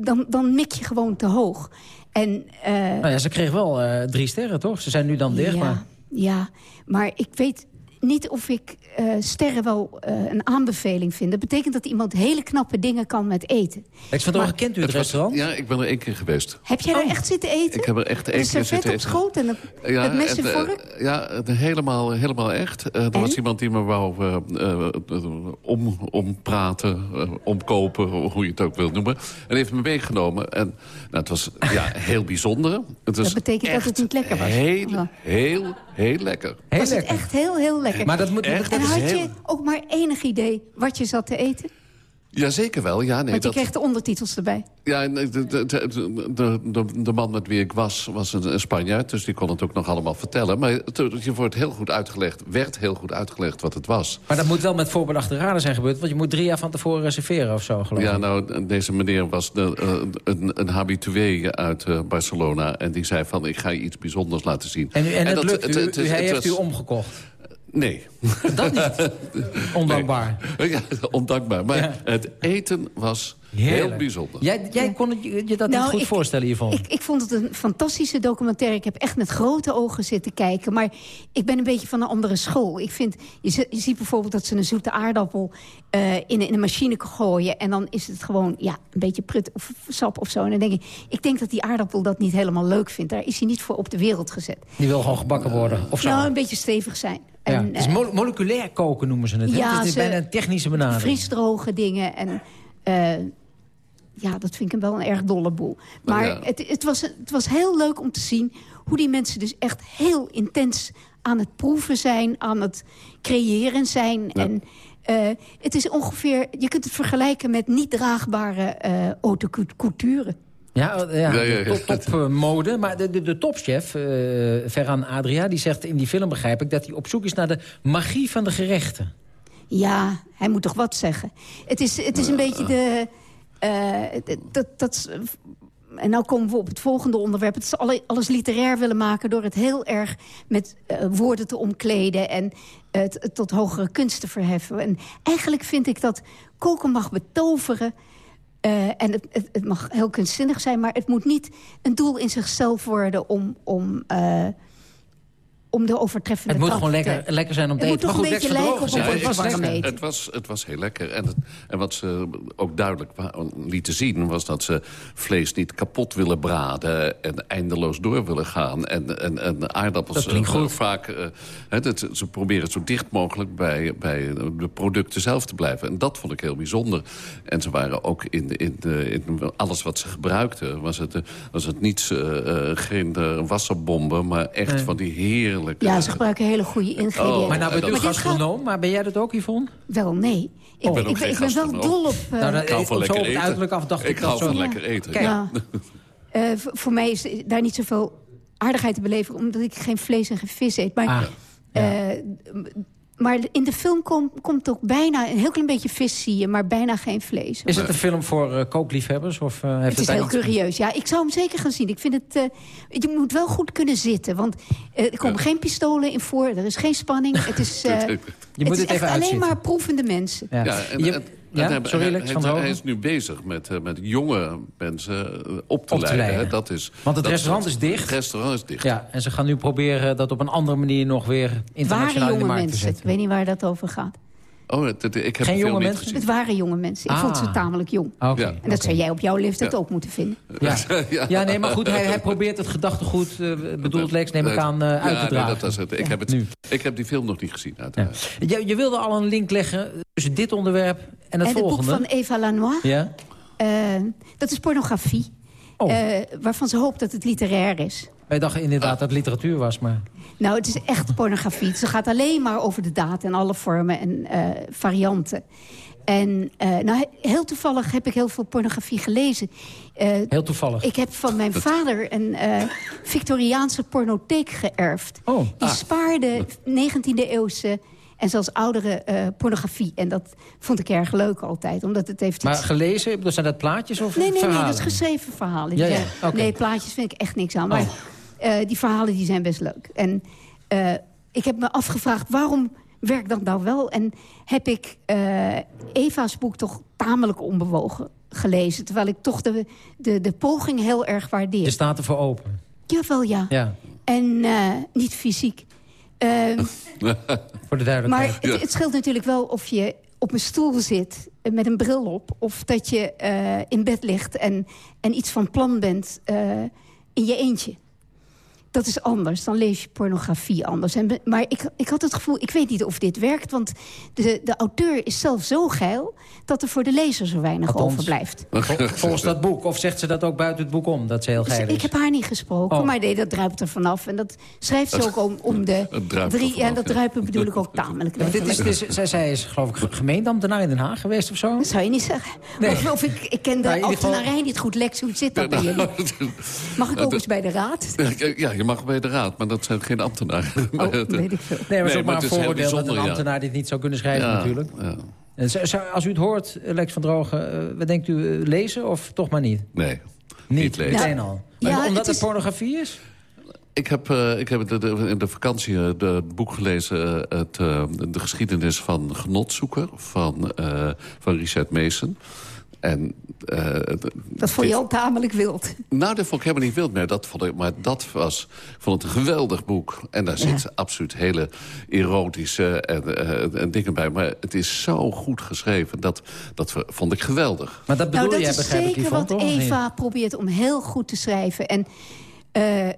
dan, dan mik je gewoon te hoog. En, eh, Nou ja, ze kreeg wel eh, drie sterren, toch? Ze zijn nu dan dicht, ja, maar... ja, maar ik weet... niet of ik eh, sterren wel eh, een aanbeveling vind. Dat betekent dat iemand hele knappe dingen kan met eten. Lex van Doorn, kent u het, was- restaurant? Ja, ik ben er één keer geweest. Heb jij daar echt zitten eten? Ik heb er echt één keer zitten op eten. schoot en het, het mes en eh, ja, helemaal, helemaal echt. Eh, er was iemand die me wou om, ompraten, omkopen, hoe je het ook wilt noemen. En heeft me meegenomen. En nou, het was ja, heel bijzonder. Het was Dat betekent dat het niet lekker was. Heel, Ja. heel, heel lekker. was het echt heel, heel lekker. Maar dat moet- dat is had je ook maar enig idee wat je zat te eten? Jazeker wel, ja. Nee, Want je dat, kreeg de ondertitels erbij. Ja, nee, de, de, de, de, de, de man met wie ik was, was een, een Spanjaard. Dus die kon het ook nog allemaal vertellen. Maar het, je wordt heel goed uitgelegd, werd heel goed uitgelegd wat het was. Maar dat moet wel met voorbedachte raden zijn gebeurd... want je moet drie jaar van tevoren reserveren of zo, geloof ik. Ja, nou, deze meneer was de, eh, een, een habitué uit eh, Barcelona. En die zei van, ik ga je iets bijzonders laten zien. En, u- en, het lukt u, het- u- hij het heeft u omgekocht. Nee. Dat niet? Ondankbaar. Ja, ondankbaar. Maar het eten was heel bijzonder. Jij, jij kon het, je je dat Nou, niet goed ik- voorstellen, Yvonne? Ik, ik vond het een fantastische documentaire. Ik heb echt met grote ogen zitten kijken. Maar ik ben een beetje van een andere school. Ik vind, je, zi- je ziet bijvoorbeeld dat ze een zoete aardappel eh, in, een- in een machine gooien. En dan is het gewoon ja, een beetje prut of sap of zo. En dan denk ik, ik denk dat die aardappel dat niet helemaal leuk vindt. Daar is hij niet voor op de wereld gezet. Die wil gewoon gebakken worden, of zo. Nou, een beetje stevig zijn. Ja. En, het is eh, mo- moleculair koken noemen ze het. Ja, het is ze- bijna een technische benadering. vriesdroge dingen. En eh, ja, dat vind ik wel een erg dolle boel. Maar ja. het, het, was, het was heel leuk om te zien hoe die mensen dus echt heel intens aan het proeven zijn, aan het creëren zijn. En eh, het is ongeveer, je kunt het vergelijken met niet draagbare eh haute couture. Ja, ja, de top, top, eh, mode. Maar de, de, de topchef, eh Ferran Adria, die zegt in die film, begrijp ik... dat hij op zoek is naar de magie van de gerechten. Ja, hij moet toch wat zeggen. Het is, het is een beetje de... eh, dat, dat, en nou komen we op het volgende onderwerp. Het is alle- alles literair willen maken door het heel erg met woorden te omkleden... en het, het tot hogere kunst te verheffen. En eigenlijk vind ik dat koken mag betoveren... eh, en het, het, mag heel kunstzinnig zijn, maar het moet niet een doel in zichzelf worden om... om eh, om de overtreffende Het moet gewoon te- lekker, lekker zijn om te Het eten. moet toch Maar een goed, beetje lijken op het was lekker. eten. Het was, het was heel lekker. En, het- en wat ze ook duidelijk lieten zien... was dat ze vlees niet kapot willen braden... en eindeloos door willen gaan. En, en, en aardappels Dat klinkt eh, goed. vaak... eh, hè, dat, ze proberen zo dicht mogelijk bij, bij de producten zelf te blijven. En dat vond ik heel bijzonder. En ze waren ook in, in, de, in alles wat ze gebruikten... was het, eh, was het niet, eh, eh, geen eh, wasserbomben... maar echt Nee. van die heerlijke... Ja, ze gebruiken hele goede ingrediënten. Oh, Maar nou bent u Maar dit gastronoom, maar ben jij dat ook, Yvonne? Wel, nee. Ik, Ik ben ik, ben, ik ben wel dol op... eh, Nou, dat- Ik hou van Zo lekker op het eten. uiterlijk af dacht ik ik dat hou zo- van lekker eten. Kijk. ja. eh, voor mij is daar niet zoveel aardigheid te beleven... omdat ik geen vlees en geen vis eet. Maar, Ah, eh, maar in de film kom- komt toch bijna... een heel klein beetje vis zie je, maar bijna geen vlees. Is het een film voor eh, kookliefhebbers? Of, eh, heeft Het is daar heel iets- curieus. Ja, ik zou hem zeker gaan zien. Ik vind het... eh, je moet wel goed kunnen zitten. Want er komen geen pistolen in voor. Er is geen spanning. Het is, eh, Je moet het is het even echt alleen maar proevende mensen. Ja. Ja, en, ja, sorry, Lex van hij- is nu bezig met, eh, met jonge mensen eh, op te Op te leiden. Dat is, Want het dat restaurant is dicht. Het restaurant is dicht. Ja, en ze gaan nu proberen dat op een andere manier nog weer internationaal in de jonge markt te mensen. Ik zetten. weet niet waar dat over gaat. Oh, het- het- ik heb Geen jonge niet mensen? gezien. Het waren jonge mensen. Ik Ah. vond ze tamelijk jong. Ja. En dat zou jij op jouw leeftijd Ja. ook moeten vinden. Ja. Ja. ja, nee, maar goed, hij, hij probeert het gedachtegoed, eh bedoeld Lex, neem ik aan, eh, uit te nee, dragen. dat was het. Ik, heb het, Nu. ik heb die film nog niet gezien, uiteraard. Je, je wilde al een link leggen tussen dit onderwerp en het en het boek volgende. van Eva Lanois, Ja? eh, dat is pornografie. Oh. Eh, waarvan ze hoopt dat het literair is. Wij dachten inderdaad dat het literatuur was, maar... Nou, het is echt pornografie. Ze gaat alleen maar over de daad en alle vormen en eh, varianten. En eh, nou, heel toevallig heb ik heel veel pornografie gelezen. Eh, Heel toevallig. ik heb van mijn vader een eh, Victoriaanse pornotheek geërfd. Oh, Die ah. spaarde 19e-eeuwse en zelfs oudere eh, pornografie. En dat vond ik erg leuk altijd, omdat het heeft Maar iets... gelezen, Ik bedoel, zijn dat plaatjes of Nee, nee, nee, dat is geschreven verhalen. Ja. Nee, plaatjes vind ik echt niks aan. Maar Oh. eh, die verhalen die zijn best leuk. En eh, ik heb me afgevraagd, waarom werkt dat nou wel? En heb ik Eva's boek toch tamelijk onbewogen gelezen. Terwijl ik toch de, de, de poging heel erg waardeer. Je staat ervoor open. Jawel, ja. Ja. En niet fysiek. Ehm, Voor de maar duidelijkheid. het, het scheelt natuurlijk wel of je op een stoel zit eh, met een bril op... of dat je eh, in bed ligt en, en iets van plan bent eh, in je eentje. Dat is anders, dan lees je pornografie anders. En, maar ik, ik had het gevoel, ik weet niet of dit werkt... want de, de auteur is zelf zo geil dat er voor de lezer zo weinig Althans, overblijft. vol- Volgens dat boek. Of zegt ze dat ook buiten het boek om, dat ze heel Dus geil is? ik heb haar niet gesproken, Oh. maar nee, dat druipt er vanaf. En dat schrijft ze ook om, om de drie... vanaf, Ja, dat ja. druipen bedoel ik ook tamelijk. Ja, dit is, dit is, zij, zij is geloof ik gemeentambtenaar in Den Haag geweest of zo? Dat zou je niet zeggen. Nee. Of, of ik, ik ken de Nou, geval- ambtenarij niet goed. Lex, hoe zit dat bij jullie? Mag ik ook eens bij de raad? Ja, je mag bij de raad, maar dat zijn geen ambtenaren. Oh, weet ik veel. Nee, maar het is ook maar een heel vooroordeel dat een ja. ambtenaar dit niet zou kunnen schrijven Ja, natuurlijk. ja. En zo- zo- als u het hoort, Lex van Drogen, eh, wat denkt u, eh, lezen of toch maar niet? Nee, Niet, niet lezen. meteen al. Maar omdat het pornografie is? Ik heb, eh, ik heb de, de- in de vakantie eh, de- het boek gelezen... eh, het, eh, de geschiedenis van Genotzoeker van, eh, van Richard Mason. En, eh, Dat vond je al tamelijk wild. Nou, dat vond ik helemaal niet wild meer. Dat vond ik, maar dat was, ik vond het een geweldig boek. En daar zitten absoluut hele erotische en, eh, en dingen bij. Maar het is zo goed geschreven. Dat, dat vond ik geweldig. Maar dat bedoel Nou, dat jij, is begrijp ik zeker hiervan, wat? Eva probeert om heel goed te schrijven. En eh,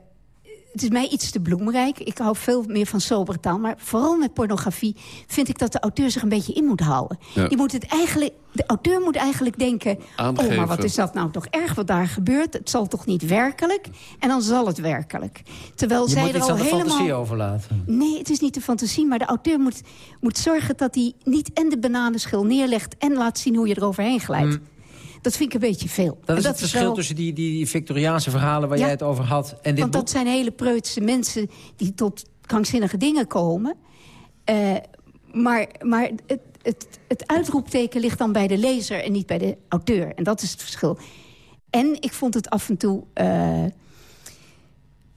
het is mij iets te bloemrijk. Ik hou veel meer van sobere taal. Maar vooral met pornografie vind ik dat de auteur zich een beetje in moet houden. Ja. Die moet het eigenlijk, de auteur moet eigenlijk denken... Aangeven. oh, maar wat is dat nou toch erg wat daar gebeurt? Het zal toch niet werkelijk? En dan zal het werkelijk. Terwijl Je zij moet er iets al aan de helemaal... fantasie overlaten. Nee, het is niet de fantasie, maar de auteur moet, moet zorgen dat hij niet en de bananenschil neerlegt... en laat zien hoe je eroverheen glijdt. Dat vind ik een beetje veel. Dat is het verschil wel- tussen die, die Victoriaanse verhalen waar Ja. jij het over had en dit Want boek. dat zijn hele preutse mensen die tot krankzinnige dingen komen. Eh, maar maar het, het, het uitroepteken ligt dan bij de lezer en niet bij de auteur. En dat is het verschil. En ik vond het af en toe... eh,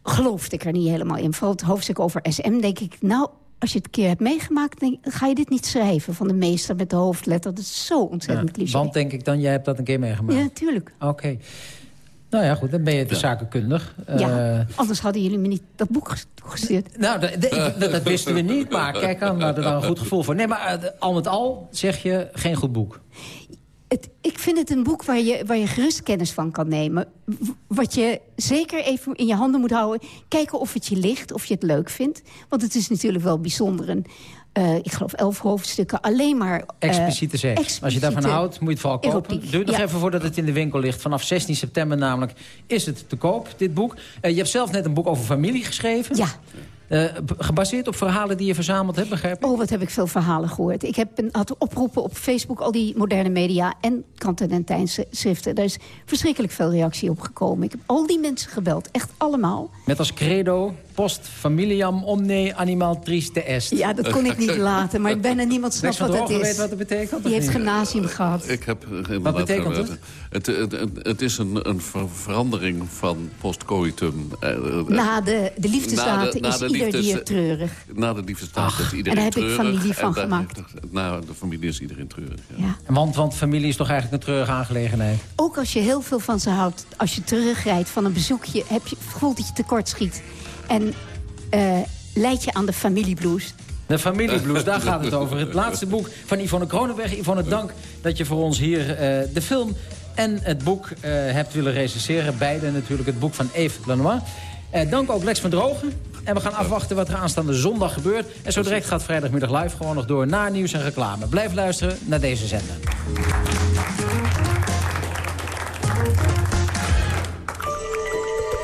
geloofde ik er niet helemaal in. Vooral het hoofdstuk over SM denk ik... nou, als je het een keer hebt meegemaakt... Denk, ga je dit niet schrijven van de meester met de hoofdletter. Dat is zo ontzettend Ja, cliché. want denk ik dan, jij hebt dat een keer meegemaakt. Ja, natuurlijk. Oké. Nou ja, goed, dan ben je de zakenkundig. Ja, Eh, anders hadden jullie me niet dat boek ges- gestuurd. nou, dat, dat- dat- dat wisten we niet, maar kijk aan, we hadden daar een goed gevoel voor. Nee, maar eh, al met al zeg je geen goed boek. Het, ik vind het een boek waar je, waar je gerust kennis van kan nemen. Wat je zeker even in je handen moet houden. Kijken of het je ligt, of je het leuk vindt. Want het is natuurlijk wel bijzonder. Een, eh, ik geloof elf hoofdstukken alleen maar... eh, Expliciete seks. Als je daarvan houdt, moet je het vooral kopen. erotiek, Doe het nog ja. even voordat het in de winkel ligt. Vanaf 16 september namelijk is het te koop, dit boek. Eh, je hebt zelf net een boek over familie geschreven. Ja. Eh, gebaseerd op verhalen die je verzameld hebt, begrijp ik? Oh, wat heb ik veel verhalen gehoord. Ik heb een, had oproepen op Facebook, al die moderne media... en kranten en tijdschriften. Daar is verschrikkelijk veel reactie op gekomen. Ik heb al die mensen gebeld, echt allemaal. Met als credo, post familiam omne animal triste est. Ja, dat kon ik niet laten, maar bijna niemand snapt Lex van wat dat is. weet wat het betekent? Die heeft gymnasium gehad. Ik heb geen Wat betekent het? Het, het, het, het is een, een ver- verandering van postcoitum. eh, eh, Na de, de liefdesdaad is de ieder liefdes- dier treurig. Na de liefdesdaad is iedereen en daar heb ik treurig. familie van gemaakt. Na de familie is iedereen treurig. Ja. Ja. Want, want familie is toch eigenlijk een treurige aangelegenheid? Ook als je heel veel van ze houdt, als je terugrijdt van een bezoekje... heb je voelt dat je tekort schiet. En eh leid je aan de familieblues. De familieblues, daar gaat het over. Het laatste boek van Yvonne Kronenberg. Yvonne, dank dat je voor ons hier eh, de film en het boek eh, hebt willen recenseren. Beide natuurlijk, het boek van Eve Lanois. Dank ook Lex van Drogen. En we gaan afwachten wat er aanstaande zondag gebeurt. En zo direct gaat vrijdagmiddag live gewoon nog door na nieuws en reclame. Blijf luisteren naar deze zender.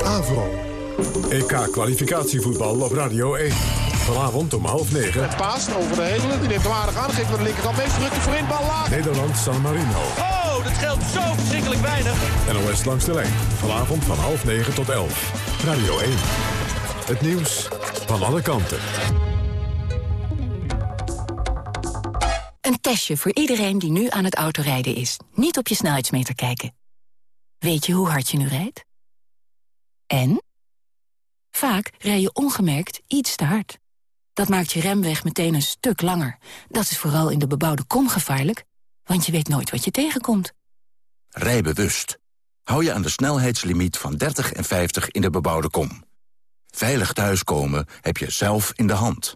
Avro. EK-kwalificatievoetbal op Radio 1. Vanavond om half negen. Het paast over de hele. Die neemt hem aardig aan. Geeft naar de linkerkant mee. Drukt voorin. Bal laag. Nederland-San Marino. Oh, dat scheelt zo verschrikkelijk weinig. NOS langs de lijn. Vanavond van half negen tot elf. Radio 1. Het nieuws van alle kanten. Een testje voor iedereen die nu aan het autorijden is. Niet op je snelheidsmeter kijken. Weet je hoe hard je nu rijdt? En? Vaak rij je ongemerkt iets te hard. Dat maakt je remweg meteen een stuk langer. Dat is vooral in de bebouwde kom gevaarlijk, want je weet nooit wat je tegenkomt. Rij bewust. Hou je aan de snelheidslimiet van 30 en 50 in de bebouwde kom. Veilig thuiskomen heb je zelf in de hand.